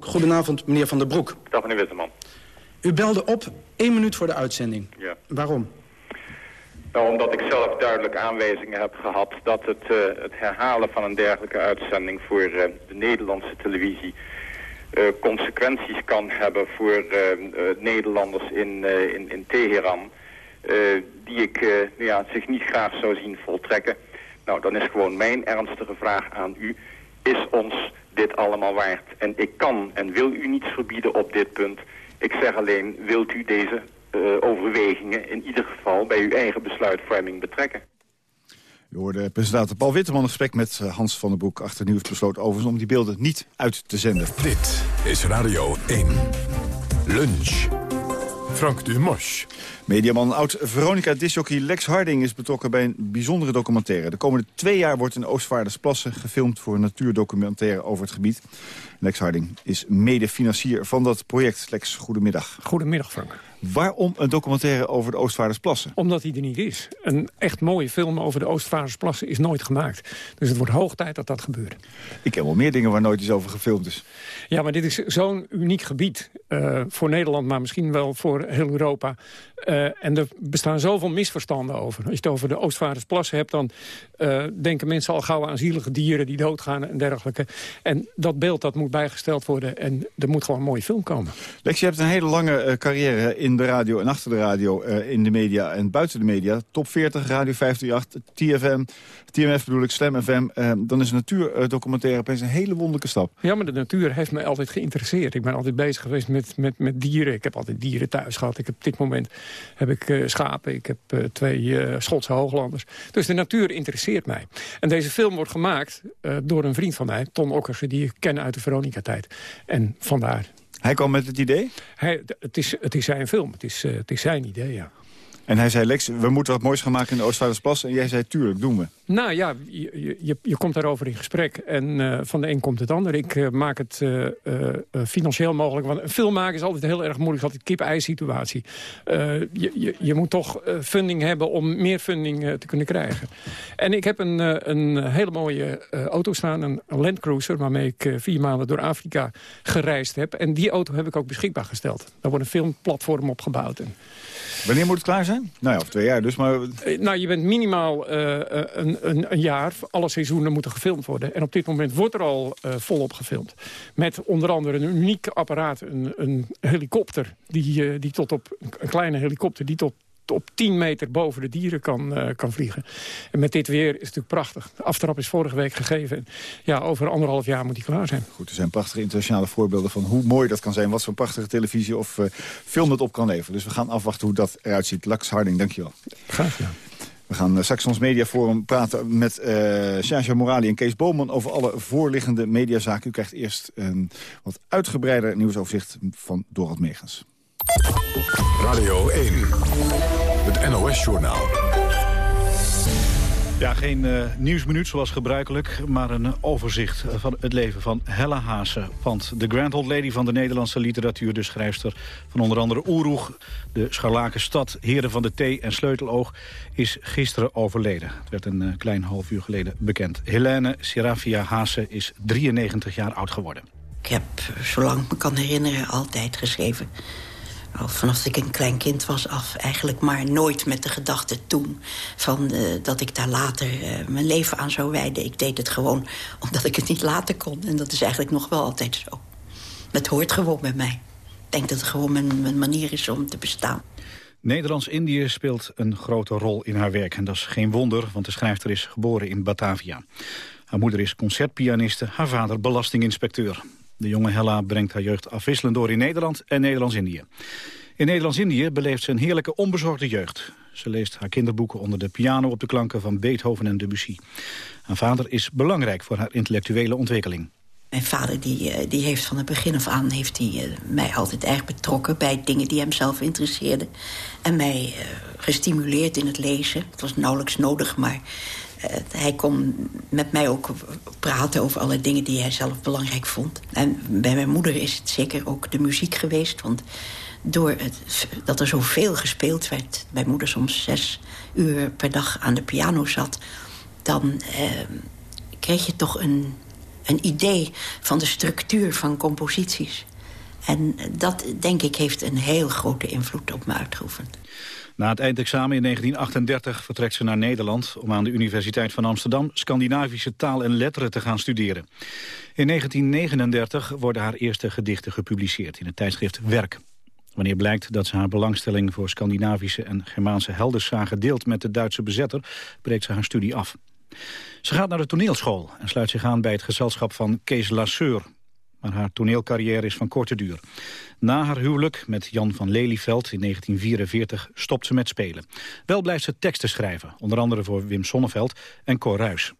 Goedenavond, meneer Van der Broek. Dag meneer Witteman. U belde op één minuut voor de uitzending. Ja. Waarom? Nou, omdat ik zelf duidelijk aanwijzingen heb gehad dat het, eh, het herhalen van een dergelijke uitzending voor eh, de Nederlandse televisie eh, consequenties kan hebben voor eh, eh, Nederlanders in, in, in Teheran, eh, die ik nou ja, zich niet graag zou zien voltrekken. Nou, dan is gewoon mijn ernstige vraag aan u, is ons dit allemaal waard? En ik kan en wil u niets verbieden op dit punt. Ik zeg alleen, wilt u deze overwegingen in ieder geval bij uw eigen besluitvorming betrekken? U hoorde presentator Paul Witteman een gesprek met eh, Hans van der Broek. Achter nieuws besloot overigens om die beelden niet uit te zenden. Dit is Radio 1. Lunch. Frank Dumosch. Mediaman oud-Veronica disjockey Lex Harding is betrokken bij een bijzondere documentaire. De komende twee jaar wordt in Oostvaardersplassen gefilmd voor een natuurdocumentaire over het gebied. Lex Harding is mede-financier van dat project. Lex, goedemiddag. Goedemiddag, Frank. Waarom een documentaire over de Oostvaardersplassen? Omdat hij er niet is. Een echt mooie film over de Oostvaardersplassen is nooit gemaakt. Dus het wordt hoog tijd dat dat gebeurt. Ik ken wel meer dingen waar nooit iets over gefilmd is. Ja, maar dit is zo'n uniek gebied eh, voor Nederland, maar misschien wel voor heel Europa. Eh, en er bestaan zoveel misverstanden over. Als je het over de Oostvaardersplassen hebt, dan eh, denken mensen al gauw aan zielige dieren die doodgaan en dergelijke. En dat beeld dat moet bijgesteld worden en er moet gewoon een mooie film komen. Lex, je hebt een hele lange carrière in de radio en achter de radio, eh, in de media en buiten de media. Top 40, Radio 538, TFM, TMF bedoel ik, Slam FM. Eh, dan is natuurdocumentaire opeens een hele wonderlijke stap. Ja, maar de natuur heeft mij altijd geïnteresseerd. Ik ben altijd bezig geweest met, met, met dieren. Ik heb altijd dieren thuis gehad. Ik heb op dit moment heb ik eh, schapen. Ik heb twee Schotse hooglanders. Dus de natuur interesseert mij. En deze film wordt gemaakt door een vriend van mij, Ton Okkersen... die ik ken uit de Veronica-tijd. En vandaar... Hij kwam met het idee? Hij, het, is, het is zijn film. Het is, eh, het is zijn idee, ja. En hij zei, Lex, we moeten wat moois gaan maken in de Oostvaardersplas. En jij zei, tuurlijk, doen we. Nou ja, je, je, je komt daarover in gesprek. En uh, van de een komt het ander. Ik uh, maak het uh, financieel mogelijk. Want een film maken is altijd heel erg moeilijk. Altijd kip-ei situatie. Je, je, je, moet toch funding hebben om meer funding te kunnen krijgen. En ik heb een, een hele mooie auto staan. Een Land Cruiser. Waarmee ik vier maanden door Afrika gereisd heb. En die auto heb ik ook beschikbaar gesteld. Daar wordt een filmplatform op gebouwd. En Wanneer moet het klaar zijn? Nou ja, of twee jaar dus, maar... Nou, je bent minimaal uh, een, een, een, jaar. Alle seizoenen moeten gefilmd worden. En op dit moment wordt er al uh, volop gefilmd. Met onder andere een uniek apparaat, een, een helikopter... Die, uh, die tot op, een kleine helikopter die tot op 10 meter boven de dieren kan, uh, kan vliegen. En met dit weer is het natuurlijk prachtig. De aftrap is vorige week gegeven. Ja, over anderhalf jaar moet die klaar zijn. Goed, er zijn prachtige internationale voorbeelden van hoe mooi dat kan zijn. Wat voor prachtige televisie of uh, film het op kan leveren. Dus we gaan afwachten hoe dat eruit ziet. Lax Harding, dankjewel. Graag gedaan. We gaan uh, straks ons mediaforum praten met uh, Sergio Morali en Kees Boman... over alle voorliggende mediazaken. U krijgt eerst een wat uitgebreider nieuwsoverzicht van Dorald Megens. Radio 1, het NOS-journaal. Ja, geen uh, nieuwsminuut zoals gebruikelijk, maar een overzicht van het leven van Hella Haase. Want de Grand Old Lady van de Nederlandse literatuur, de schrijfster van onder andere Oeroeg, de Scharlakenstad, Heren van de Thee en Sleuteloog, is gisteren overleden. Het werd een uh, klein half uur geleden bekend. Helene Serafia Haase is 93 jaar oud geworden. Ik heb, zolang ik me kan herinneren, altijd geschreven al vanaf ik een klein kind was af eigenlijk maar nooit met de gedachte toen... Van, uh, dat ik daar later uh, mijn leven aan zou wijden. Ik deed het gewoon omdat ik het niet laten kon. En dat is eigenlijk nog wel altijd zo. Het hoort gewoon bij mij. Ik denk dat het gewoon mijn, mijn manier is om te bestaan. Nederlands-Indië speelt een grote rol in haar werk. En dat is geen wonder, want de schrijfster is geboren in Batavia. Haar moeder is concertpianiste, haar vader belastinginspecteur. De jonge Hella brengt haar jeugd afwisselend door in Nederland en Nederlands-Indië. In Nederlands-Indië beleeft ze een heerlijke onbezorgde jeugd. Ze leest haar kinderboeken onder de piano op de klanken van Beethoven en Debussy. Haar vader is belangrijk voor haar intellectuele ontwikkeling. Mijn vader die, die heeft van het begin af aan heeft hij, mij altijd erg betrokken... bij dingen die hem zelf interesseerden. En mij uh, gestimuleerd in het lezen. Het was nauwelijks nodig, maar hij kon met mij ook praten over alle dingen die hij zelf belangrijk vond. En bij mijn moeder is het zeker ook de muziek geweest. Want door dat er zoveel gespeeld werd... bij moeder soms zes uur per dag aan de piano zat... dan eh, kreeg je toch een, een idee van de structuur van composities. En dat, denk ik, heeft een heel grote invloed op me uitgeoefend. Na het eindexamen in 1938 vertrekt ze naar Nederland... om aan de Universiteit van Amsterdam Scandinavische taal en letteren te gaan studeren. In 1939 worden haar eerste gedichten gepubliceerd in het tijdschrift Werk. Wanneer blijkt dat ze haar belangstelling voor Scandinavische en Germaanse heldensagen deelt met de Duitse bezetter, breekt ze haar studie af. Ze gaat naar de toneelschool en sluit zich aan bij het gezelschap van Kees Lasseur. Maar haar toneelcarrière is van korte duur. Na haar huwelijk met Jan van Lelyveld in 1944 stopt ze met spelen. Wel blijft ze teksten schrijven, onder andere voor Wim Sonneveld en Cor Ruys.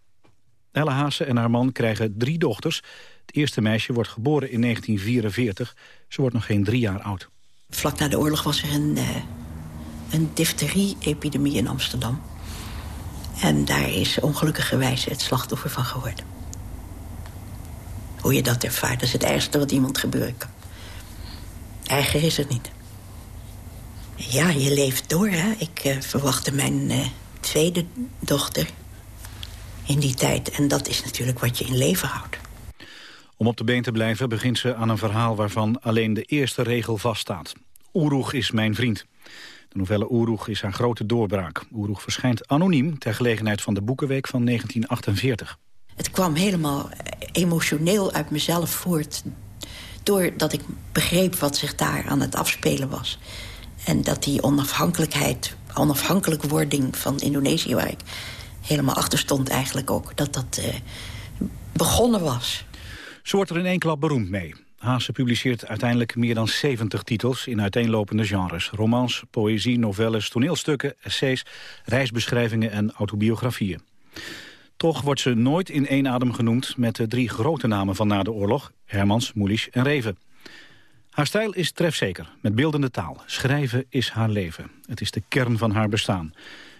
Elle Haase en haar man krijgen drie dochters. Het eerste meisje wordt geboren in 1944. Ze wordt nog geen drie jaar oud. Vlak na de oorlog was er een, uh, een difterie-epidemie in Amsterdam. En daar is ongelukkigerwijs het slachtoffer van geworden. Hoe je dat ervaart, dat is het ergste wat iemand gebeuren kan. Erger is het niet. Ja, je leeft door, hè. Ik uh, verwachtte mijn uh, tweede dochter in die tijd. En dat is natuurlijk wat je in leven houdt. Om op de been te blijven begint ze aan een verhaal waarvan alleen de eerste regel vaststaat. Oeroeg is mijn vriend. De novelle Oeroeg is haar grote doorbraak. Oeroeg verschijnt anoniem ter gelegenheid van de Boekenweek van 1948. Het kwam helemaal emotioneel uit mezelf voort... doordat ik begreep wat zich daar aan het afspelen was. En dat die onafhankelijkheid, onafhankelijk wording van Indonesië... waar ik helemaal achter stond eigenlijk ook, dat dat uh, begonnen was. Ze wordt er in één klap beroemd mee. Haase publiceert uiteindelijk meer dan 70 titels in uiteenlopende genres. Romans, poëzie, novelles, toneelstukken, essays, reisbeschrijvingen en autobiografieën. Toch wordt ze nooit in één adem genoemd met de drie grote namen van na de oorlog... Hermans, Moelisch en Reven. Haar stijl is trefzeker, met beeldende taal. Schrijven is haar leven. Het is de kern van haar bestaan.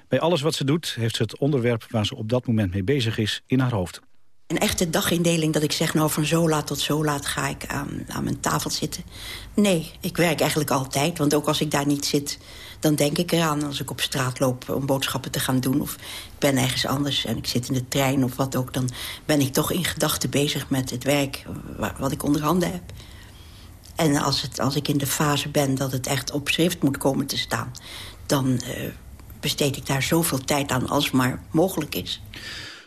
Bij alles wat ze doet heeft ze het onderwerp waar ze op dat moment mee bezig is in haar hoofd. Een echte dagindeling dat ik zeg, nou van zo laat tot zo laat ga ik aan, aan mijn tafel zitten. Nee, ik werk eigenlijk altijd, want ook als ik daar niet zit... dan denk ik eraan als ik op straat loop om boodschappen te gaan doen... of ik ben ergens anders en ik zit in de trein of wat ook... dan ben ik toch in gedachten bezig met het werk wat ik onder handen heb. En als, het, als ik in de fase ben dat het echt op schrift moet komen te staan... dan uh, besteed ik daar zoveel tijd aan als maar mogelijk is.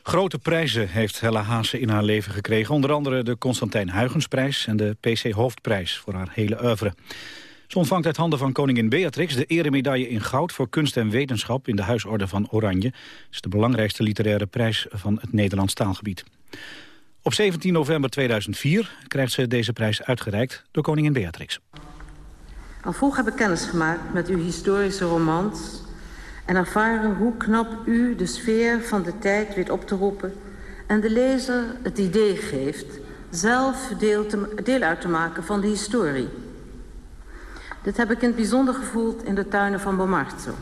Grote prijzen heeft Hella Haase in haar leven gekregen. Onder andere de Constantijn Huygensprijs en de PC Hoofdprijs voor haar hele oeuvre. Ze ontvangt uit handen van koningin Beatrix de eremedaille in goud... voor kunst en wetenschap in de huisorde van Oranje. Het is de belangrijkste literaire prijs van het Nederlands taalgebied. Op 17 november 2004 krijgt ze deze prijs uitgereikt door koningin Beatrix. Al vroeg heb ik kennis gemaakt met uw historische romans en ervaren hoe knap u de sfeer van de tijd weet op te roepen... en de lezer het idee geeft zelf deel, uit te maken van de historie. Dit heb ik in het bijzonder gevoeld in de tuinen van Bomarzo.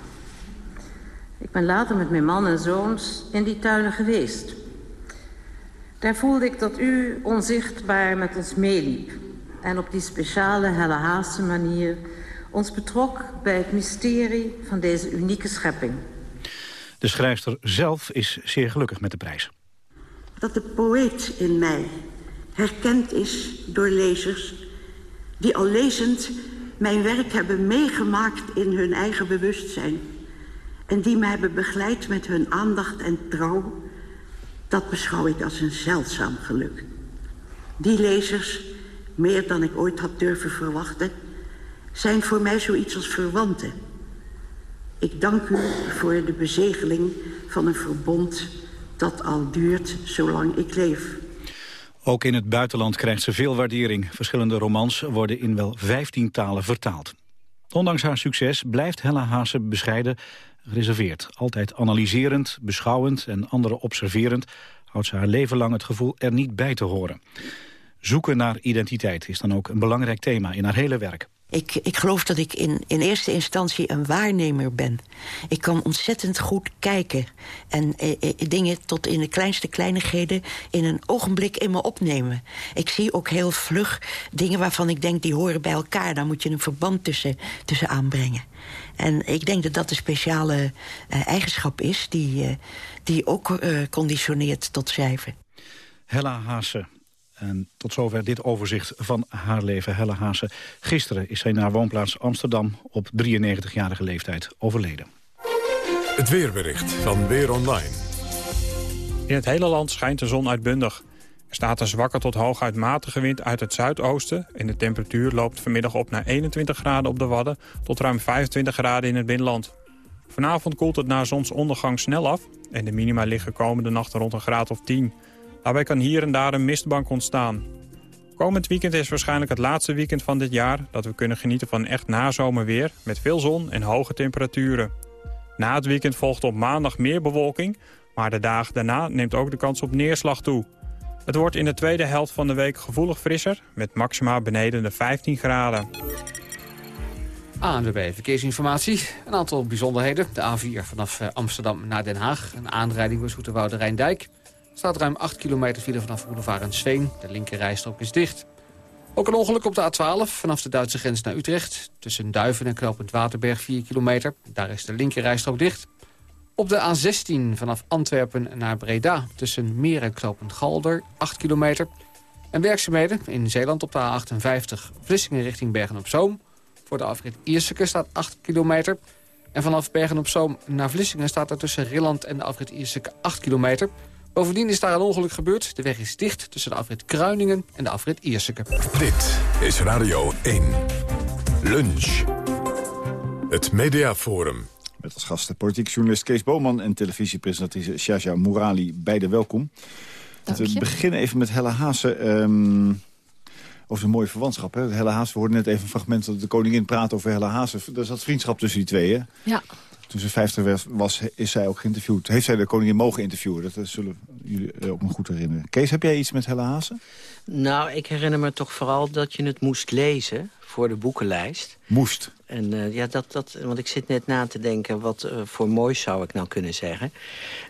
Ik ben later met mijn man en zoons in die tuinen geweest. Daar voelde ik dat u onzichtbaar met ons meeliep... en op die speciale Helle Haase manier ons betrok bij het mysterie van deze unieke schepping. De schrijfster zelf is zeer gelukkig met de prijs. Dat de poëet in mij herkend is door lezers... die al lezend mijn werk hebben meegemaakt in hun eigen bewustzijn... en die me hebben begeleid met hun aandacht en trouw... dat beschouw ik als een zeldzaam geluk. Die lezers, meer dan ik ooit had durven verwachten zijn voor mij zoiets als verwanten. Ik dank u voor de bezegeling van een verbond dat al duurt zolang ik leef. Ook in het buitenland krijgt ze veel waardering. Verschillende romans worden in wel 15 talen vertaald. Ondanks haar succes blijft Hella Haase bescheiden, gereserveerd. Altijd analyserend, beschouwend en anderen observerend... houdt ze haar leven lang het gevoel er niet bij te horen. Zoeken naar identiteit is dan ook een belangrijk thema in haar hele werk. Ik, ik geloof dat ik in, in eerste instantie een waarnemer ben. Ik kan ontzettend goed kijken. En eh, eh, dingen tot in de kleinste kleinigheden in een ogenblik in me opnemen. Ik zie ook heel vlug dingen waarvan ik denk die horen bij elkaar. Daar moet je een verband tussen, tussen aanbrengen. En ik denk dat dat een speciale eh, eigenschap is die, uh, die ook uh, conditioneert tot schrijven. Hella Haase, en tot zover dit overzicht van haar leven, Helle Haase. Gisteren is zij naar woonplaats Amsterdam op 93-jarige leeftijd overleden. Het weerbericht van Weer Online. In het hele land schijnt de zon uitbundig. Er staat een zwakke tot hooguit matige wind uit het zuidoosten... en de temperatuur loopt vanmiddag op naar 21 graden op de Wadden... tot ruim 25 graden in het binnenland. Vanavond koelt het na zonsondergang snel af... en de minima liggen komende nacht rond een graad of 10... Daarbij kan hier en daar een mistbank ontstaan. Komend weekend is waarschijnlijk het laatste weekend van dit jaar... dat we kunnen genieten van echt nazomerweer met veel zon en hoge temperaturen. Na het weekend volgt op maandag meer bewolking... maar de dagen daarna neemt ook de kans op neerslag toe. Het wordt in de tweede helft van de week gevoelig frisser... met maxima beneden de 15 graden. ANWB Verkeersinformatie. Een aantal bijzonderheden. De A4 vanaf eh, Amsterdam naar Den Haag. Een aanrijding bij Zoeterwoude Rijndijk staat ruim 8 kilometer file vanaf Boulevard en Sveen. De linkerrijstrook is dicht. Ook een ongeluk op de A12 vanaf de Duitse grens naar Utrecht. Tussen Duiven en Knoopend Waterberg 4 kilometer. Daar is de linkerrijstrook dicht. Op de A16 vanaf Antwerpen naar Breda. Tussen Meer en Knoopend Galder 8 kilometer. En werkzaamheden in Zeeland op de A58 Vlissingen richting Bergen-op-Zoom. Voor de afrit Ierseke staat 8 kilometer. En vanaf Bergen-op-Zoom naar Vlissingen staat er tussen Rilland en de afrit Ierseke 8 kilometer. Bovendien is daar een ongeluk gebeurd. De weg is dicht tussen de afrit Kruiningen en de afrit Ierseke. Dit is Radio 1. Lunch. Het Mediaforum. Met als gasten politiek journalist Kees Boman en televisiepresentatrice Shaja Mourali. Beide welkom. We beginnen even met Helle Haase. Um, over een mooie verwantschap. Hè? Helle Haase, we hoorden net even een fragment dat de koningin praat over Helle Haase. Er zat vriendschap tussen die twee, hè? Ja. Toen ze 50 werd- was, is zij ook geïnterviewd. Heeft zij de koningin mogen interviewen? Dat zullen jullie eh, ook nog goed herinneren. Kees, heb jij iets met Helle Hazen? Nou, ik herinner me toch vooral dat je het moest lezen voor de boekenlijst. Moest? En eh, ja, dat, dat, want ik zit net na te denken, wat eh, voor moois zou ik nou kunnen zeggen.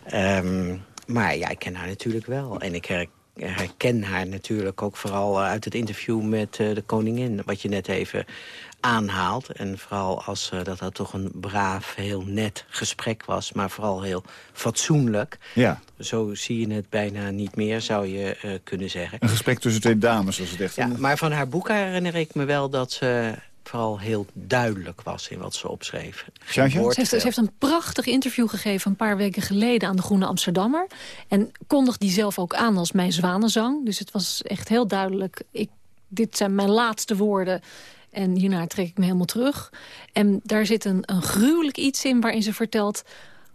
Ehm, maar ja, ik ken haar natuurlijk wel. En ik her- herken haar natuurlijk ook vooral uit het interview met de koningin... wat je net even aanhaalt. En vooral als eh, dat dat toch een braaf, heel net gesprek was... maar vooral heel fatsoenlijk. Ja. Zo zie je het bijna niet meer, zou je eh, kunnen zeggen. Een gesprek tussen twee dames, zoals het echt. Ja, maar van haar boek herinner ik me wel dat ze vooral heel duidelijk was in wat ze opschreef. Geen Ze woord heeft, ze heeft een prachtig interview gegeven een paar weken geleden aan de Groene Amsterdammer. En kondigde die zelf ook aan als mijn zwanenzang. Dus het was echt heel duidelijk, ik, dit zijn mijn laatste woorden. En hierna trek ik me helemaal terug. En daar zit een, een gruwelijk iets in waarin ze vertelt...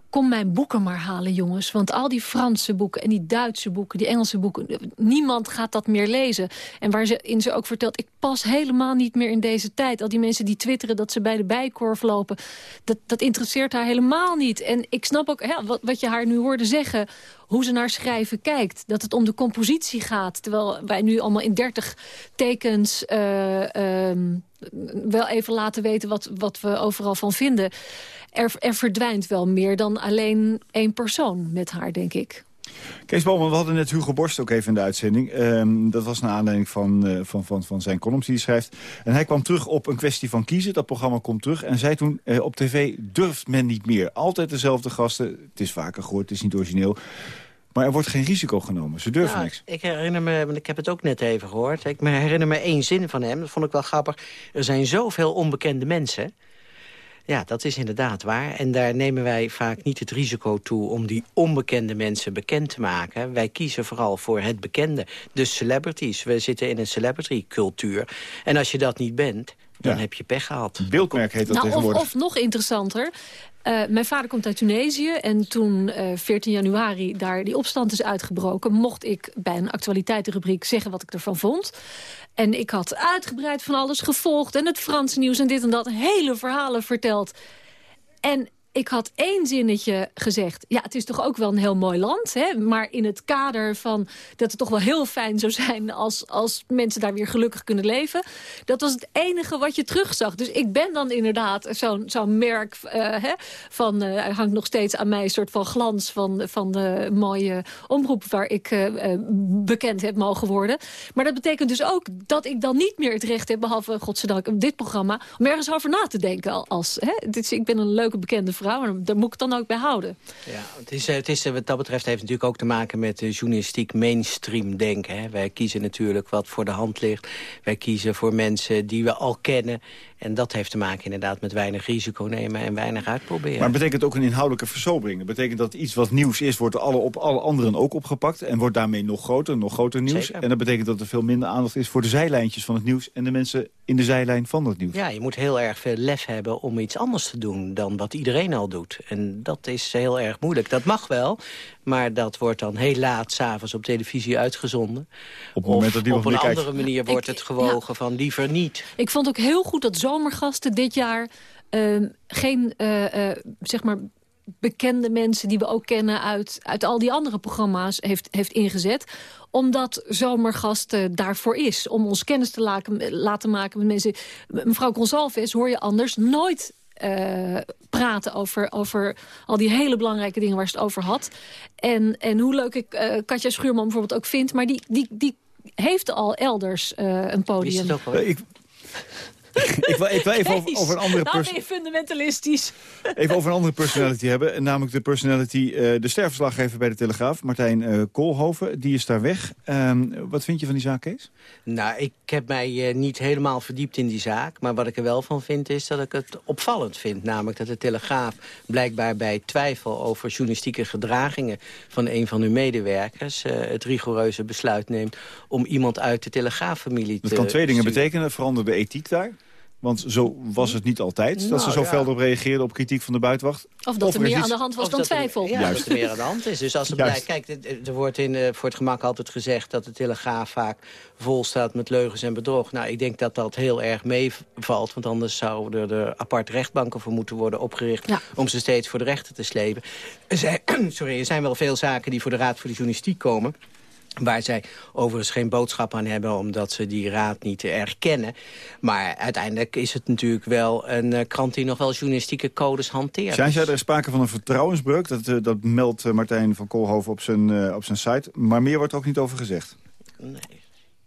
kom mijn boeken maar halen, jongens. Want al die Franse boeken en die Duitse boeken, die Engelse boeken... niemand gaat dat meer lezen. En waar ze ze ook vertelt, ik pas helemaal niet meer in deze tijd. Al die mensen die twitteren dat ze bij de bijkorf lopen... dat, dat interesseert haar helemaal niet. En ik snap ook ja, wat, wat je haar nu hoorde zeggen hoe ze naar schrijven kijkt. Dat het om de compositie gaat. Terwijl wij nu allemaal in 30 tekens eh, ehm, wel even laten weten wat, wat we overal van vinden. Er, er verdwijnt wel meer dan alleen één persoon met haar, denk ik. Kees Boman, we hadden net Hugo Borst ook even in de uitzending. Ehm, dat was naar aanleiding van, eh, van, van, van zijn columns die hij schrijft. En hij kwam terug op een kwestie van kiezen. Dat programma komt terug. En zei toen, eh, op tv durft men niet meer. Altijd dezelfde gasten. Het is vaker gehoord, het is niet origineel. Maar er wordt geen risico genomen. Ze durven Ja, niks. Ik herinner me, want ik heb het ook net even gehoord. Ik me herinner me één zin van hem, dat vond ik wel grappig. Er zijn zoveel onbekende mensen. Ja, dat is inderdaad waar. En daar nemen wij vaak niet het risico toe om die onbekende mensen bekend te maken. Wij kiezen vooral voor het bekende. De celebrities. We zitten in een celebrity-cultuur. En als je dat niet bent, dan Ja. heb je pech gehad. Beeldmerk heet dat Nou, of, tegenwoordig. of nog interessanter. eh, mijn vader komt uit Tunesië en toen eh 14 januari daar die opstand is uitgebroken... mocht ik bij een actualiteitenrubriek zeggen wat ik ervan vond. En ik had uitgebreid van alles gevolgd en het Franse nieuws en dit en dat. Hele verhalen verteld. En ik had één zinnetje gezegd. Ja, het is toch ook wel een heel mooi land. Hè? Maar in het kader van dat het toch wel heel fijn zou zijn... als, als mensen daar weer gelukkig kunnen leven. Dat was het enige wat je terugzag. Dus ik ben dan inderdaad zo'n zo'n merk eh, hè, van... er hangt nog steeds aan mij een soort van glans... van, van de mooie omroep waar ik eh, bekend heb mogen worden. Maar dat betekent dus ook dat ik dan niet meer het recht heb... behalve, godzijdank, dit programma... om ergens over na te denken. Als, hè? Is, ik ben een leuke bekende vrouw en daar moet ik het dan ook bij houden. Ja, het is, eh, het is, eh, wat dat betreft heeft het natuurlijk ook te maken met eh, journalistiek mainstream denken. Hè. Wij kiezen natuurlijk wat voor de hand ligt. Wij kiezen voor mensen die we al kennen. En dat heeft te maken inderdaad met weinig risico nemen en weinig uitproberen. Maar betekent ook een inhoudelijke versobering? Betekent dat iets wat nieuws is, wordt alle, op alle anderen ook opgepakt... en wordt daarmee nog groter, nog groter nieuws? Zeker. En dat betekent dat er veel minder aandacht is voor de zijlijntjes van het nieuws... en de mensen in de zijlijn van het nieuws? Ja, je moet heel erg veel lef hebben om iets anders te doen dan wat iedereen al doet. En dat is heel erg moeilijk. Dat mag wel, maar dat wordt dan heel laat s'avonds op televisie uitgezonden. Op het moment of dat niemand op een kijkt. andere manier wordt het gewogen van liever niet. Ik vond ook heel goed dat zomergasten dit jaar ehm, geen eh, eh, zeg maar bekende mensen die we ook kennen uit, uit al die andere programma's heeft, heeft ingezet. Omdat zomergasten daarvoor is. Om ons kennis te laten, laten maken met mensen. Mevrouw Gonsalves hoor je anders nooit eh, praten over, over al die hele belangrijke dingen waar ze het over had. En, en hoe leuk ik eh, Katja Schuurman bijvoorbeeld ook vind. Maar die, die, die heeft al elders eh, een podium. Eh, ik, ik, wil, ik wil even over, over een andere pers- ben je fundamentalistisch. Even over een andere personality hebben. En namelijk de personality, eh, de sterverslaggever bij de Telegraaf. Martijn eh, Koolhoven, die is daar weg. Ehm, wat vind je van die zaak, Kees? Nou, ik heb mij eh, niet helemaal verdiept in die zaak. Maar wat ik er wel van vind is dat ik het opvallend vind. Namelijk dat de Telegraaf blijkbaar bij twijfel over journalistieke gedragingen... van een van hun medewerkers eh, het rigoureuze besluit neemt... om iemand uit de Telegraaffamilie te Dat kan twee dingen sturen. betekenen. Veranderde de ethiek daar. Want zo was het niet altijd, dat Nou, ze zo ja. fel op reageerden op kritiek van de buitenwacht. Of dat er er meer aan de hand was Of dan dat er- twijfel. Ja, Juist. dat er meer aan de hand is. Dus als er Juist. blijkt, kijk, er- er wordt in, eh, voor het gemak altijd gezegd dat de Telegraaf vaak vol staat met leugens en bedrog. Nou, ik denk dat dat heel erg meevalt, want anders zouden er de apart rechtbanken voor moeten worden opgericht om ze steeds voor de rechter te slepen. Er zijn, sorry, er zijn wel veel zaken die voor de Raad voor de Journalistiek komen. Waar zij overigens geen boodschap aan hebben... omdat ze die raad niet erkennen. Maar uiteindelijk is het natuurlijk wel een eh, krant... die nog wel journalistieke codes hanteert. Zijn zij er sprake van een vertrouwensbreuk? Dat, eh, dat meldt eh, Martijn van Koolhoven op zijn, eh, op zijn site. Maar meer wordt er ook niet over gezegd.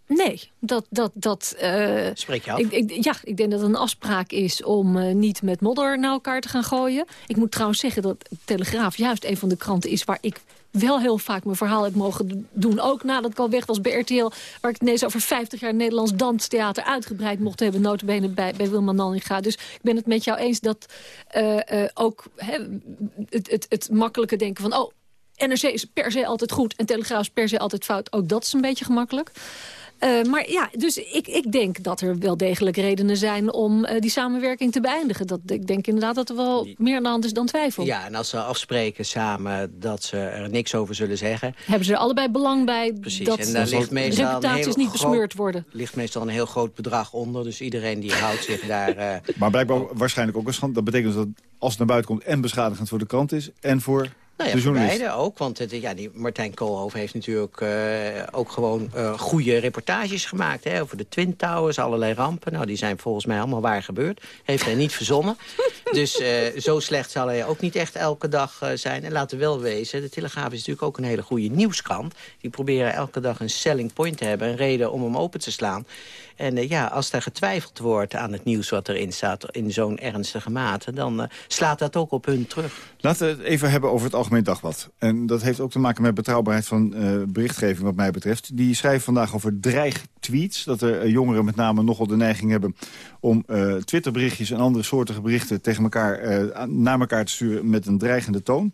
Nee, dat... dat, dat eh, Spreek je af? Ik, ik, ja, ik denk dat het een afspraak is om eh, niet met modder naar elkaar te gaan gooien. Ik moet trouwens zeggen dat Telegraaf juist een van de kranten is... waar ik wel heel vaak mijn verhaal heb mogen doen. Ook nadat ik al weg was bij RTL... waar ik ineens over 50 jaar Nederlands danstheater uitgebreid mocht hebben. Notabene bij, bij Wilma. Dus ik ben het met jou eens dat eh, eh, ook het, het, het makkelijke denken van... oh, NRC is per se altijd goed en Telegraaf is per se altijd fout. Ook dat is een beetje gemakkelijk. Eh, maar ja, dus ik, ik denk dat er wel degelijk redenen zijn om eh, die samenwerking te beëindigen. Dat, ik denk inderdaad dat er wel meer aan de hand is dan twijfel. Ja, en als ze afspreken samen dat ze er niks over zullen zeggen... Hebben ze er allebei belang bij Precies, dat en daar ligt meestal een reputaties heel niet groot- besmeurd worden. ligt meestal een heel groot bedrag onder. Dus iedereen die houdt zich daar... eh, Maar blijkbaar waarschijnlijk ook een schande. Dat betekent dat als het naar buiten komt en beschadigend voor de krant is... en voor Nou ja, voor beide ook. Want het, ja, die Martijn Koolhoven heeft natuurlijk eh, ook gewoon eh, goede reportages gemaakt. Hè, over de Twin Towers, allerlei rampen. Nou, die zijn volgens mij allemaal waar gebeurd. Heeft hij niet verzonnen. Dus eh, zo slecht zal hij ook niet echt elke dag zijn. En laten we wel wezen, de Telegraaf is natuurlijk ook een hele goede nieuwskrant. Die proberen elke dag een selling point te hebben. Een reden om hem open te slaan. En eh, ja, als er getwijfeld wordt aan het nieuws wat erin staat... in zo'n ernstige mate, dan eh, slaat dat ook op hun terug. Laten we het even hebben over het Algemeen Dagblad. En dat heeft ook te maken met betrouwbaarheid van eh, berichtgeving wat mij betreft. Die schrijven vandaag over dreigtweets. Dat er jongeren met name nogal de neiging hebben om Twitterberichtjes en andere soorten berichten tegen elkaar, naar elkaar te sturen met een dreigende toon.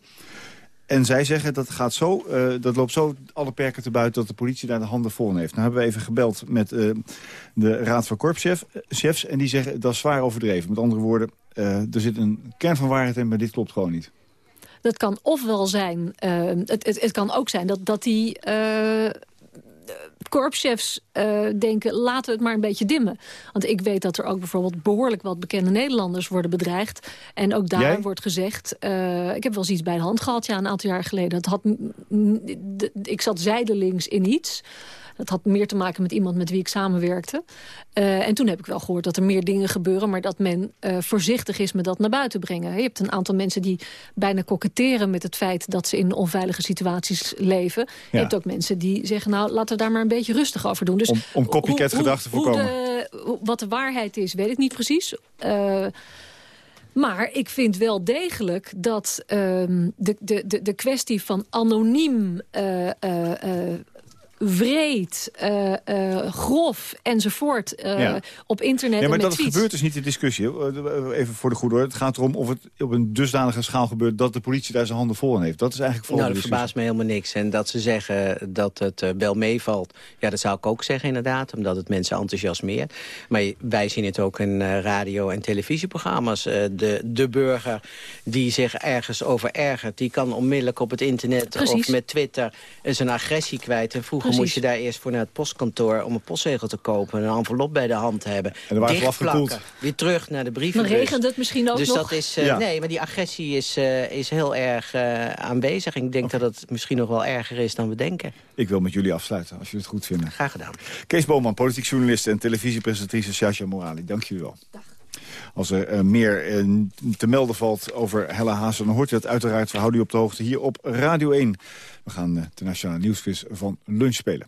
En zij zeggen dat gaat zo, eh, dat loopt zo alle perken te buiten dat de politie daar de handen vol heeft. Nou hebben we even gebeld met eh, de Raad van Korpschefs en die zeggen dat is zwaar overdreven. Met andere woorden, eh, er zit een kern van waarheid in, maar dit klopt gewoon niet. Dat kan ofwel zijn, eh, het, het, het kan ook zijn dat, dat die eh, korpschefs eh, denken, laten we het maar een beetje dimmen. Want ik weet dat er ook bijvoorbeeld behoorlijk wat bekende Nederlanders worden bedreigd. En ook daar Jij? wordt gezegd, eh, ik heb wel eens iets bij de hand gehad, ja, een aantal jaar geleden. Dat had, ik zat zijdelings in iets. Dat had meer te maken met iemand met wie ik samenwerkte. Eh, en toen heb ik wel gehoord dat er meer dingen gebeuren... maar dat men eh, voorzichtig is met dat naar buiten brengen. Je hebt een aantal mensen die bijna koketteren met het feit... dat ze in onveilige situaties leven. Je hebt ook mensen die zeggen... nou, laten we daar maar een beetje rustig over doen. Dus Om- om copycat hoe voorkomen. de- wat de waarheid is, weet ik niet precies. Eh, maar ik vind wel degelijk dat ehm, de, de, de, de kwestie van anoniem... eh, eh, wreed, eh, grof enzovoort eh, Ja. op internet Ja, en maar met dat het gebeurt is niet de discussie. Even voor de goede orde. Het gaat erom of het op een dusdanige schaal gebeurt... dat de politie daar zijn handen vol in heeft. Dat is eigenlijk vooral Nou, dat verbaast me helemaal niks. En dat ze zeggen dat het eh, wel meevalt, ja, dat zou ik ook zeggen inderdaad. Omdat het mensen enthousiasmeert. Maar wij zien het ook in eh, radio- en televisieprogramma's. Eh, de, de burger die zich ergens over ergert... die kan onmiddellijk op het internet Precies. of met Twitter zijn agressie kwijt. En vroeger Precies. moest je daar eerst voor naar het postkantoor... om een postzegel te kopen, een envelop bij de hand te hebben. dan waren ze dichtplakken, afgekoeld. Weer terug naar de brievenbus. Dan regent het misschien ook dus nog. dat is, eh, Ja. nee, maar die agressie is, eh, is heel erg eh, aanwezig. En ik denk dat het misschien nog wel erger is dan we denken. Ik wil met jullie afsluiten, als jullie het goed vinden. Graag gedaan. Kees Boman, politiek journalist en televisiepresentatrice Sascha Morali. Dank jullie wel. Als er meer te melden valt over Hella Hazen... dan hoort u dat uiteraard. We houden u op de hoogte hier op Radio 1. We gaan eh, de Nationale Nieuwsquiz van Lunch spelen.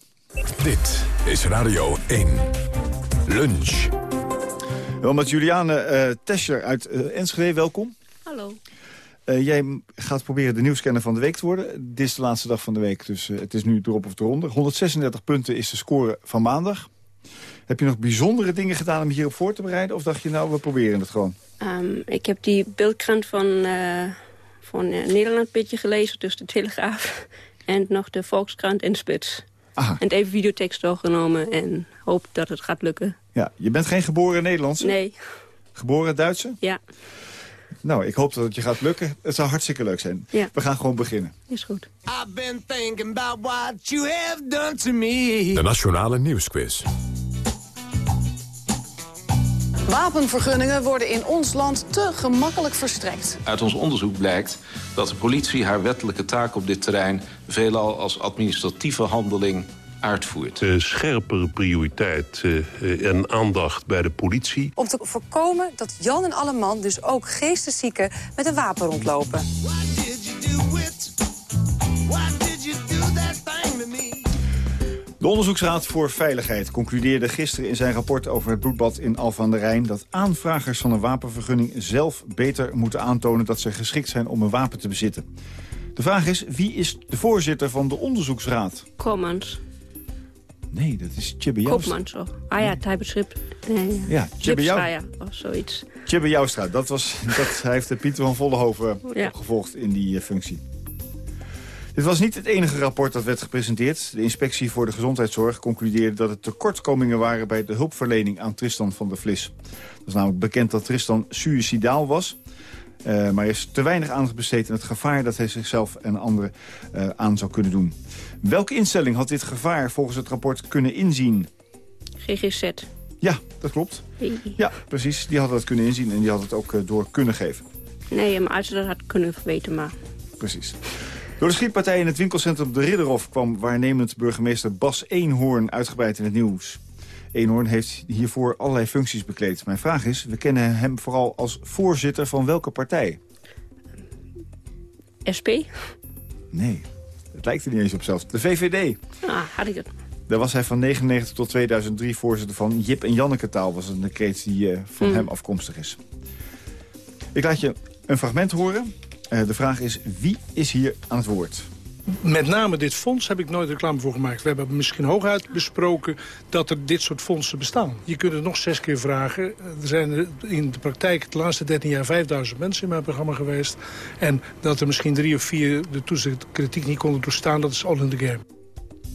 Dit is Radio 1. Lunch. Wel met Juliane eh Tescher uit eh, Enschede, welkom. Hallo. Eh, jij gaat proberen de nieuwscanner van de week te worden. Dit is de laatste dag van de week, dus het is nu erop of eronder. 136 punten is de score van maandag. Heb je nog bijzondere dingen gedaan om je hierop voor te bereiden? Of dacht je, nou, we proberen het gewoon? Ehm, ik heb die beeldkrant van, eh, van eh, Nederland een beetje gelezen, dus de Telegraaf. En nog de Volkskrant en Spits. En even videotekst doorgenomen en hoop dat het gaat lukken. Ja, je bent geen geboren Nederlandse? Nee, Geboren Duitse? Ja, Nou, ik hoop dat het je gaat lukken. Het zou hartstikke leuk zijn. Ja. We gaan gewoon beginnen. is goed. I've been thinking about what you have done to me. De Nationale Nieuwsquiz. Wapenvergunningen worden in ons land te gemakkelijk verstrekt. Uit ons onderzoek blijkt dat de politie haar wettelijke taak op dit terrein... veelal als administratieve handeling uitvoert. Eh, scherpere prioriteit eh, en aandacht bij de politie. Om te voorkomen dat Jan en Alleman, dus ook geesteszieken, met een wapen rondlopen. De Onderzoeksraad voor Veiligheid concludeerde gisteren in zijn rapport over het bloedbad in Alphen aan de Rijn... dat aanvragers van een wapenvergunning zelf beter moeten aantonen dat ze geschikt zijn om een wapen te bezitten. De vraag is, wie is de voorzitter van de Onderzoeksraad? Komans. Nee, dat is Tjibbe Joustra. Kopmans, oh. Ah ja, tijdbeschip. Nee, Ja, ja, of zoiets. Tjibbe Joustra, dat was, dat, hij heeft Pieter van Vollenhoven Ja. opgevolgd in die eh, functie. Dit was niet het enige rapport dat werd gepresenteerd. De inspectie voor de gezondheidszorg concludeerde dat er tekortkomingen waren... bij de hulpverlening aan Tristan van der Vlis. Het is namelijk bekend dat Tristan suïcidaal was... eh, maar er is te weinig aandacht besteed aan het gevaar... dat hij zichzelf en anderen eh, aan zou kunnen doen. Welke instelling had dit gevaar volgens het rapport kunnen inzien? GGZ. Ja, dat klopt. Ja, precies. Die had dat kunnen inzien en die had het ook eh, door kunnen geven. Nee, maar als ze dat had kunnen weten, maar... Precies. Door de schietpartij in het winkelcentrum De Ridderhof... kwam waarnemend burgemeester Bas Eenhoorn uitgebreid in het nieuws. Eenhoorn heeft hiervoor allerlei functies bekleed. Mijn vraag is, we kennen hem vooral als voorzitter van welke partij? SP? Nee, het lijkt er niet eens op zelfs. De VVD. Ah, had ik het. Daar was hij van 1999 tot 2003 voorzitter van Jip en Janneke taal. was een decreet die eh, van Hmm. hem afkomstig is. Ik laat je een fragment horen. Eh, de vraag is, wie is hier aan het woord? Met name dit fonds heb ik nooit reclame voor gemaakt. We hebben misschien hooguit besproken dat er dit soort fondsen bestaan. Je kunt het nog zes keer vragen. Er zijn in de praktijk de laatste 13 jaar 5000 mensen in mijn programma geweest. En dat er misschien drie of vier de toezicht kritiek niet konden toestaan, dat is all in the game.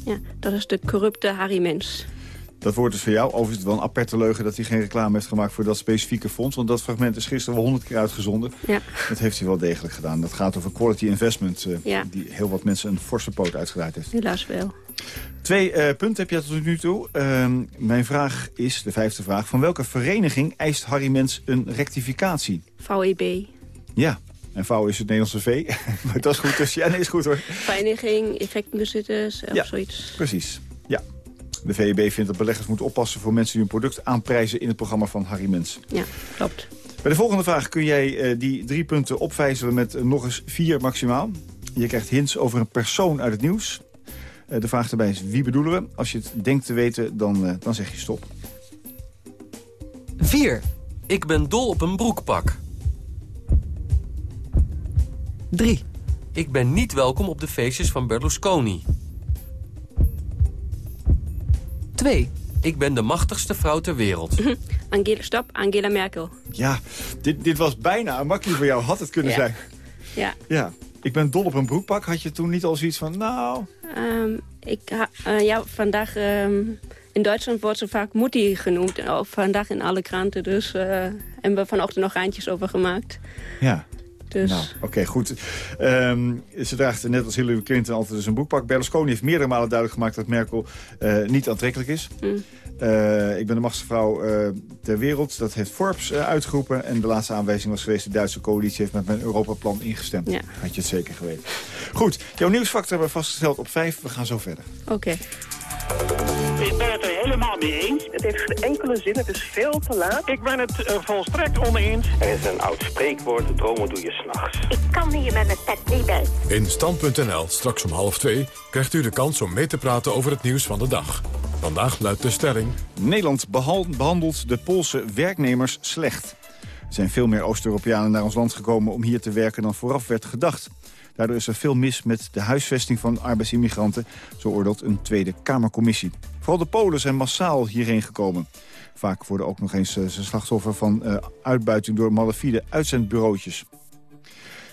Ja, dat is de corrupte Harry Mens. Dat woord is voor jou. Overigens wel een aperte leugen dat hij geen reclame heeft gemaakt voor dat specifieke fonds. Want dat fragment is gisteren wel honderd keer uitgezonden. Ja. Dat heeft hij wel degelijk gedaan. Dat gaat over quality investment. eh, Ja. Die heel wat mensen een forse poot uitgedraaid heeft. Helaas wel. Twee eh, punten heb je tot nu toe. Ehm, mijn vraag is, de vijfde vraag. Van welke vereniging eist Harry Mens een rectificatie? VEB. Ja, en vouw is het Nederlandse V. maar dat is goed. Dus ja, nee, is goed hoor. Vereniging, effectbezitters of Ja. zoiets. Precies. De VEB vindt dat beleggers moeten oppassen voor mensen die hun product aanprijzen in het programma van Harry Mens. Ja, klopt. Bij de volgende vraag kun jij eh, die drie punten opvijzelen met eh, nog eens vier maximaal. Je krijgt hints over een persoon uit het nieuws. Eh, de vraag erbij is wie bedoelen we? Als je het denkt te weten, dan, eh, dan zeg je stop. 4. Ik ben dol op een broekpak. 3. Ik ben niet welkom op de feestjes van Berlusconi. 2. Ik ben de machtigste vrouw ter wereld. Angela, stop, Angela Merkel. Ja, dit, dit was bijna een makkie voor jou. Had het kunnen Ja. zijn. Ja. Ja. Ik ben dol op een broekpak. Had je toen niet al zoiets van, nou... Ehm, ik ha, eh, ja, vandaag ehm, in Duitsland wordt ze vaak Mutti genoemd. Of vandaag in alle kranten. Dus eh hebben we vanochtend nog eindjes over gemaakt. Ja. Dus Nou, oké, goed. Ehm, ze draagt net als Hillary Clinton altijd dus een broekpak. Berlusconi heeft meerdere malen duidelijk gemaakt dat Merkel eh, niet aantrekkelijk is. Mm. Eh, ik ben de machtigste vrouw eh, ter wereld. Dat heeft Forbes uitgeroepen. En de laatste aanwijzing was geweest... de Duitse coalitie heeft met mijn Europaplan ingestemd. Ja. Had je het zeker geweten. Goed, jouw nieuwsfactor hebben we vastgesteld op vijf. We gaan zo verder. oké. Ik ben het er helemaal mee eens. Het heeft geen enkele zin, het is veel te laat. Ik ben het eh, volstrekt oneens. Er is een oud spreekwoord, dromen doe je s'nachts. Ik kan hier met mijn pet niet bij. In Stand.nl, straks om half twee, krijgt u de kans om mee te praten over het nieuws van de dag. Vandaag luidt de stelling... Nederland behandelt de Poolse werknemers slecht. Er zijn veel meer Oost-Europeanen naar ons land gekomen om hier te werken dan vooraf werd gedacht. Daardoor is er veel mis met de huisvesting van arbeidsimmigranten, zo oordeelt een Tweede Kamercommissie. Vooral de Polen zijn massaal hierheen gekomen. Vaak worden ook nog eens eh, ze slachtoffer van eh, uitbuiting door malafide uitzendbureautjes.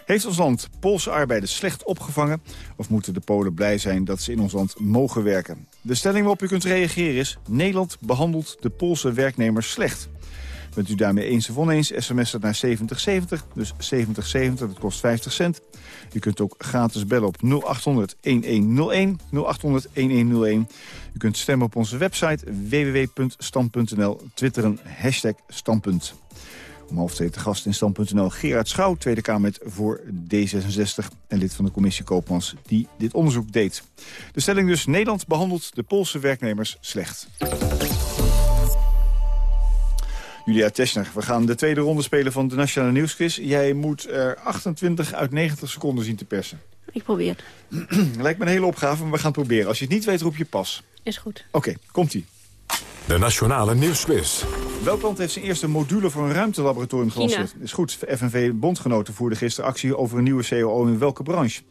Heeft ons land Poolse arbeiders slecht opgevangen... of moeten de Polen blij zijn dat ze in ons land mogen werken? De stelling waarop u kunt reageren is... Nederland behandelt de Poolse werknemers slecht. Bent u daarmee eens of oneens, sms het naar 7070, dus 7070, dat kost 50 cent. U kunt ook gratis bellen op 0800-1101, 0800-1101. U kunt stemmen op onze website www.stand.nl, twitteren hashtag standpunt. Om half twee te gast in stand.nl Gerard Schouw, Tweede Kamerlid voor D66... en lid van de commissie Koopmans die dit onderzoek deed. De stelling dus, Nederland behandelt de Poolse werknemers slecht. Julia Teschner, we gaan de tweede ronde spelen van de Nationale Nieuwsquiz. Jij moet er 28 uit 90 seconden zien te persen. Ik probeer het. Lijkt me een hele opgave, maar we gaan het proberen. Als je het niet weet, roep je pas. Is goed. Oké, komt-ie. De Nationale Nieuwsquiz. Welk land heeft zijn eerste module voor een ruimtelaboratorium gelanceerd? Is goed. FNV-bondgenoten voerden gisteren actie over een nieuwe COO in welke branche?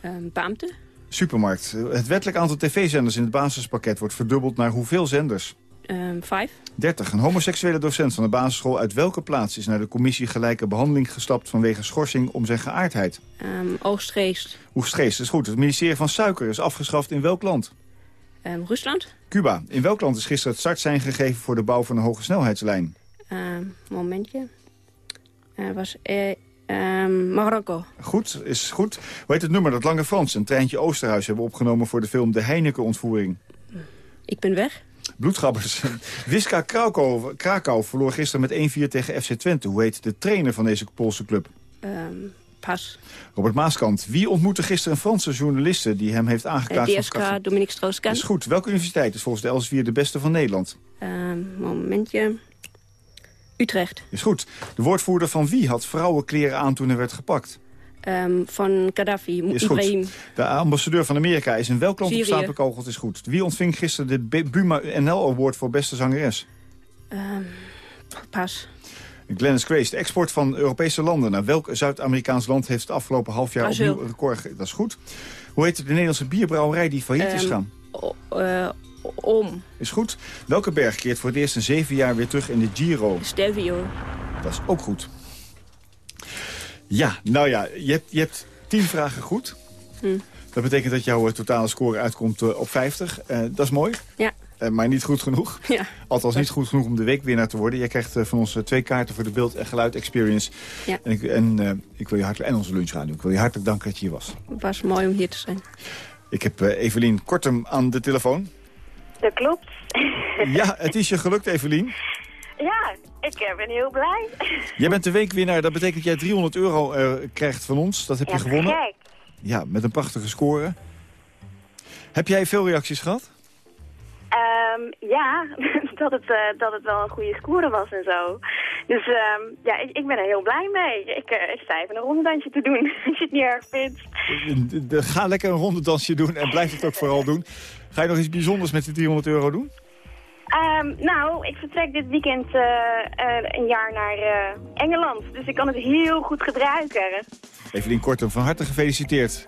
Ehm beamte. Supermarkt. Het wettelijk aantal tv-zenders in het basispakket wordt verdubbeld naar hoeveel zenders? Ehm vijf. 30. Een homoseksuele docent van de basisschool uit welke plaats is naar de commissie gelijke behandeling gestapt vanwege schorsing om zijn geaardheid? Ehm Oostgeest. Oegstgeest is goed. Het ministerie van Suiker is afgeschaft in welk land? Ehm Rusland. Cuba. In welk land is gisteren het startsein gegeven voor de bouw van een hoge snelheidslijn? Ehm momentje. Eh, was eh, Marokko. Goed, is goed. Hoe heet het nummer dat Lange Frans en Treintje Oosterhuis hebben opgenomen voor de film De Heineken-ontvoering? Ik ben weg. Bloedgrabbers. Wiska Krakau, Krakau verloor gisteren met 1-4 tegen FC Twente. Hoe heet de trainer van deze Poolse club? Ehm pas. Robert Maaskant. Wie ontmoette gisteren een Franse journaliste die hem heeft Eh, aangeklaagd? van DSK straffe- Dominique Strauss-Kahn. Is goed. Welke universiteit is volgens de Elsevier de beste van Nederland? Ehm momentje. Utrecht. Is goed. De woordvoerder van wie had vrouwenkleren aan toen hij werd gepakt? Ehm van Gaddafi. Is Ibrahim. goed. De ambassadeur van Amerika is in welk land op stapel? Is goed. Wie ontving gisteren de Buma NL Award voor beste zangeres? Ehm pas. Glennis Grace, de export van Europese landen. Naar welk Zuid-Amerikaans land heeft het afgelopen half jaar opnieuw een record? Dat is goed. Hoe heet de Nederlandse bierbrouwerij die failliet is Ehm, gaan? eh, om. Is goed. Welke berg keert voor het eerst in zeven jaar weer terug in de Giro? Stelvio. Dat is ook goed. Ja, nou ja, je hebt, je hebt tien vragen goed. Hm. Dat betekent dat jouw eh, totale score uitkomt eh, op 50. Eh, dat is mooi. Ja. Maar niet goed genoeg. Ja. Althans niet goed genoeg om de weekwinnaar te worden. Jij krijgt van ons twee kaarten voor de beeld- en geluid-experience. Ja. En, ik, en, eh, ik wil je hartelijk, en onze lunchradio. Ik wil je hartelijk danken dat je hier was. Het was mooi om hier te zijn. Ik heb Evelien Kortem aan de telefoon. Dat klopt. Ja, het is je gelukt, Evelien. Ja, ik eh, ben heel blij. Jij bent de weekwinnaar. Dat betekent dat jij 300 euro eh, krijgt van ons. Dat heb Ja, je gewonnen. gek. Ja, met een prachtige score. Heb jij veel reacties gehad? Ehm, ja, dat het, eh, dat het wel een goede score was en zo. Dus ehm, ja, ik, ik ben er heel blij mee. Ik, eh, ik sta even een rondedansje te doen, als je het niet erg vindt. Ga lekker een rondedansje doen en blijf het ook vooral doen. Ga je nog iets bijzonders met die 300 euro doen? Ehm, nou, ik vertrek dit weekend eh, eh, een jaar naar eh, Engeland. Dus ik kan het heel goed gebruiken. Evelien Kortem, van harte gefeliciteerd.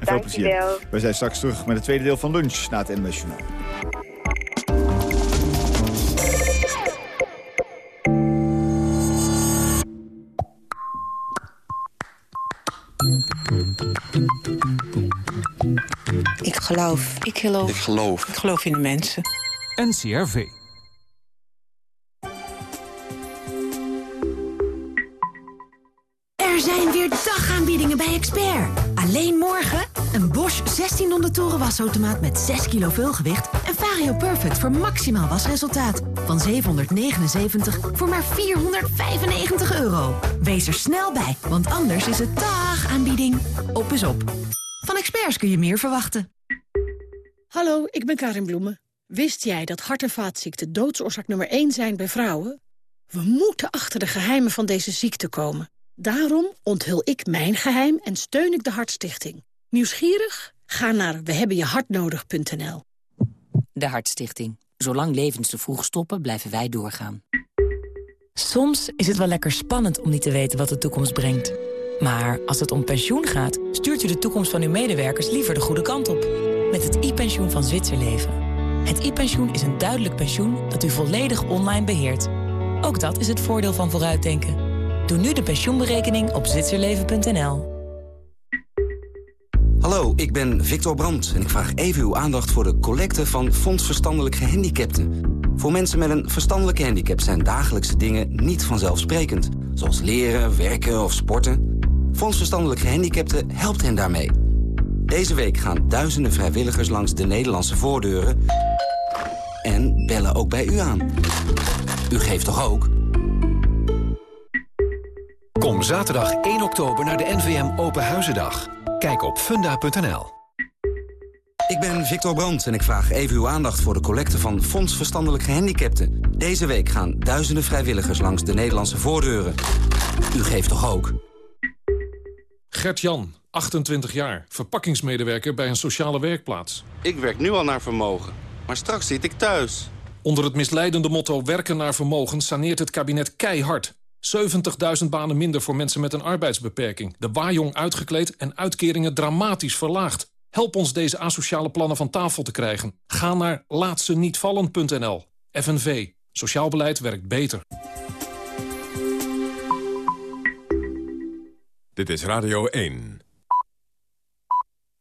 En veel plezier. Wij zijn straks terug met het tweede deel van lunch na het NMS Journaal. Ik geloof. Ik geloof. Ik geloof. Ik geloof in de mensen. NCRV. Er zijn weer dagaanbiedingen bij Expert. Alleen morgen een Bosch 1600 toren wasautomaat met 6 kilo vulgewicht... en Vario Perfect voor maximaal wasresultaat. Van 779 voor maar 495 euro. Wees er snel bij, want anders is het dagaanbieding. Op is op. Van Experts kun je meer verwachten. Hallo, ik ben Karin Bloemen. Wist jij dat hart- en vaatziekten doodsoorzaak nummer 1 zijn bij vrouwen? We moeten achter de geheimen van deze ziekte komen. Daarom onthul ik mijn geheim en steun ik de Hartstichting. Nieuwsgierig? Ga naar wehebbenjehartnodig.nl. De Hartstichting. Zolang levens te vroeg stoppen, blijven wij doorgaan. Soms is het wel lekker spannend om niet te weten wat de toekomst brengt. Maar als het om pensioen gaat, stuurt u de toekomst van uw medewerkers liever de goede kant op. Met het e-pensioen van Zwitserleven. Het e-pensioen is een duidelijk pensioen dat u volledig online beheert. Ook dat is het voordeel van vooruitdenken. Doe nu de pensioenberekening op zwitserleven.nl. Hallo, ik ben Victor Brandt en ik vraag even uw aandacht voor de collecte van Fonds Verstandelijk Gehandicapten. Voor mensen met een verstandelijke handicap zijn dagelijkse dingen niet vanzelfsprekend. Zoals leren, werken of sporten. Fonds Verstandelijk Gehandicapten helpt hen daarmee. Deze week gaan duizenden vrijwilligers langs de Nederlandse voordeuren... en bellen ook bij u aan. U geeft toch ook? Kom zaterdag 1 oktober naar de NVM Open Huizendag. Kijk op funda.nl. Ik ben Victor Brandt en ik vraag even uw aandacht voor de collecte van Fonds Verstandelijk Gehandicapten. Deze week gaan duizenden vrijwilligers langs de Nederlandse voordeuren. U geeft toch ook? Gert-Jan, 28 jaar, verpakkingsmedewerker bij een sociale werkplaats. Ik werk nu al naar vermogen, maar straks zit ik thuis. Onder het misleidende motto werken naar vermogen saneert het kabinet keihard. 70.000 banen minder voor mensen met een arbeidsbeperking. De waaijong uitgekleed en uitkeringen dramatisch verlaagd. Help ons deze asociale plannen van tafel te krijgen. Ga naar laatste-niet-vallen.nl. FNV. Sociaal beleid werkt beter. Dit is Radio 1.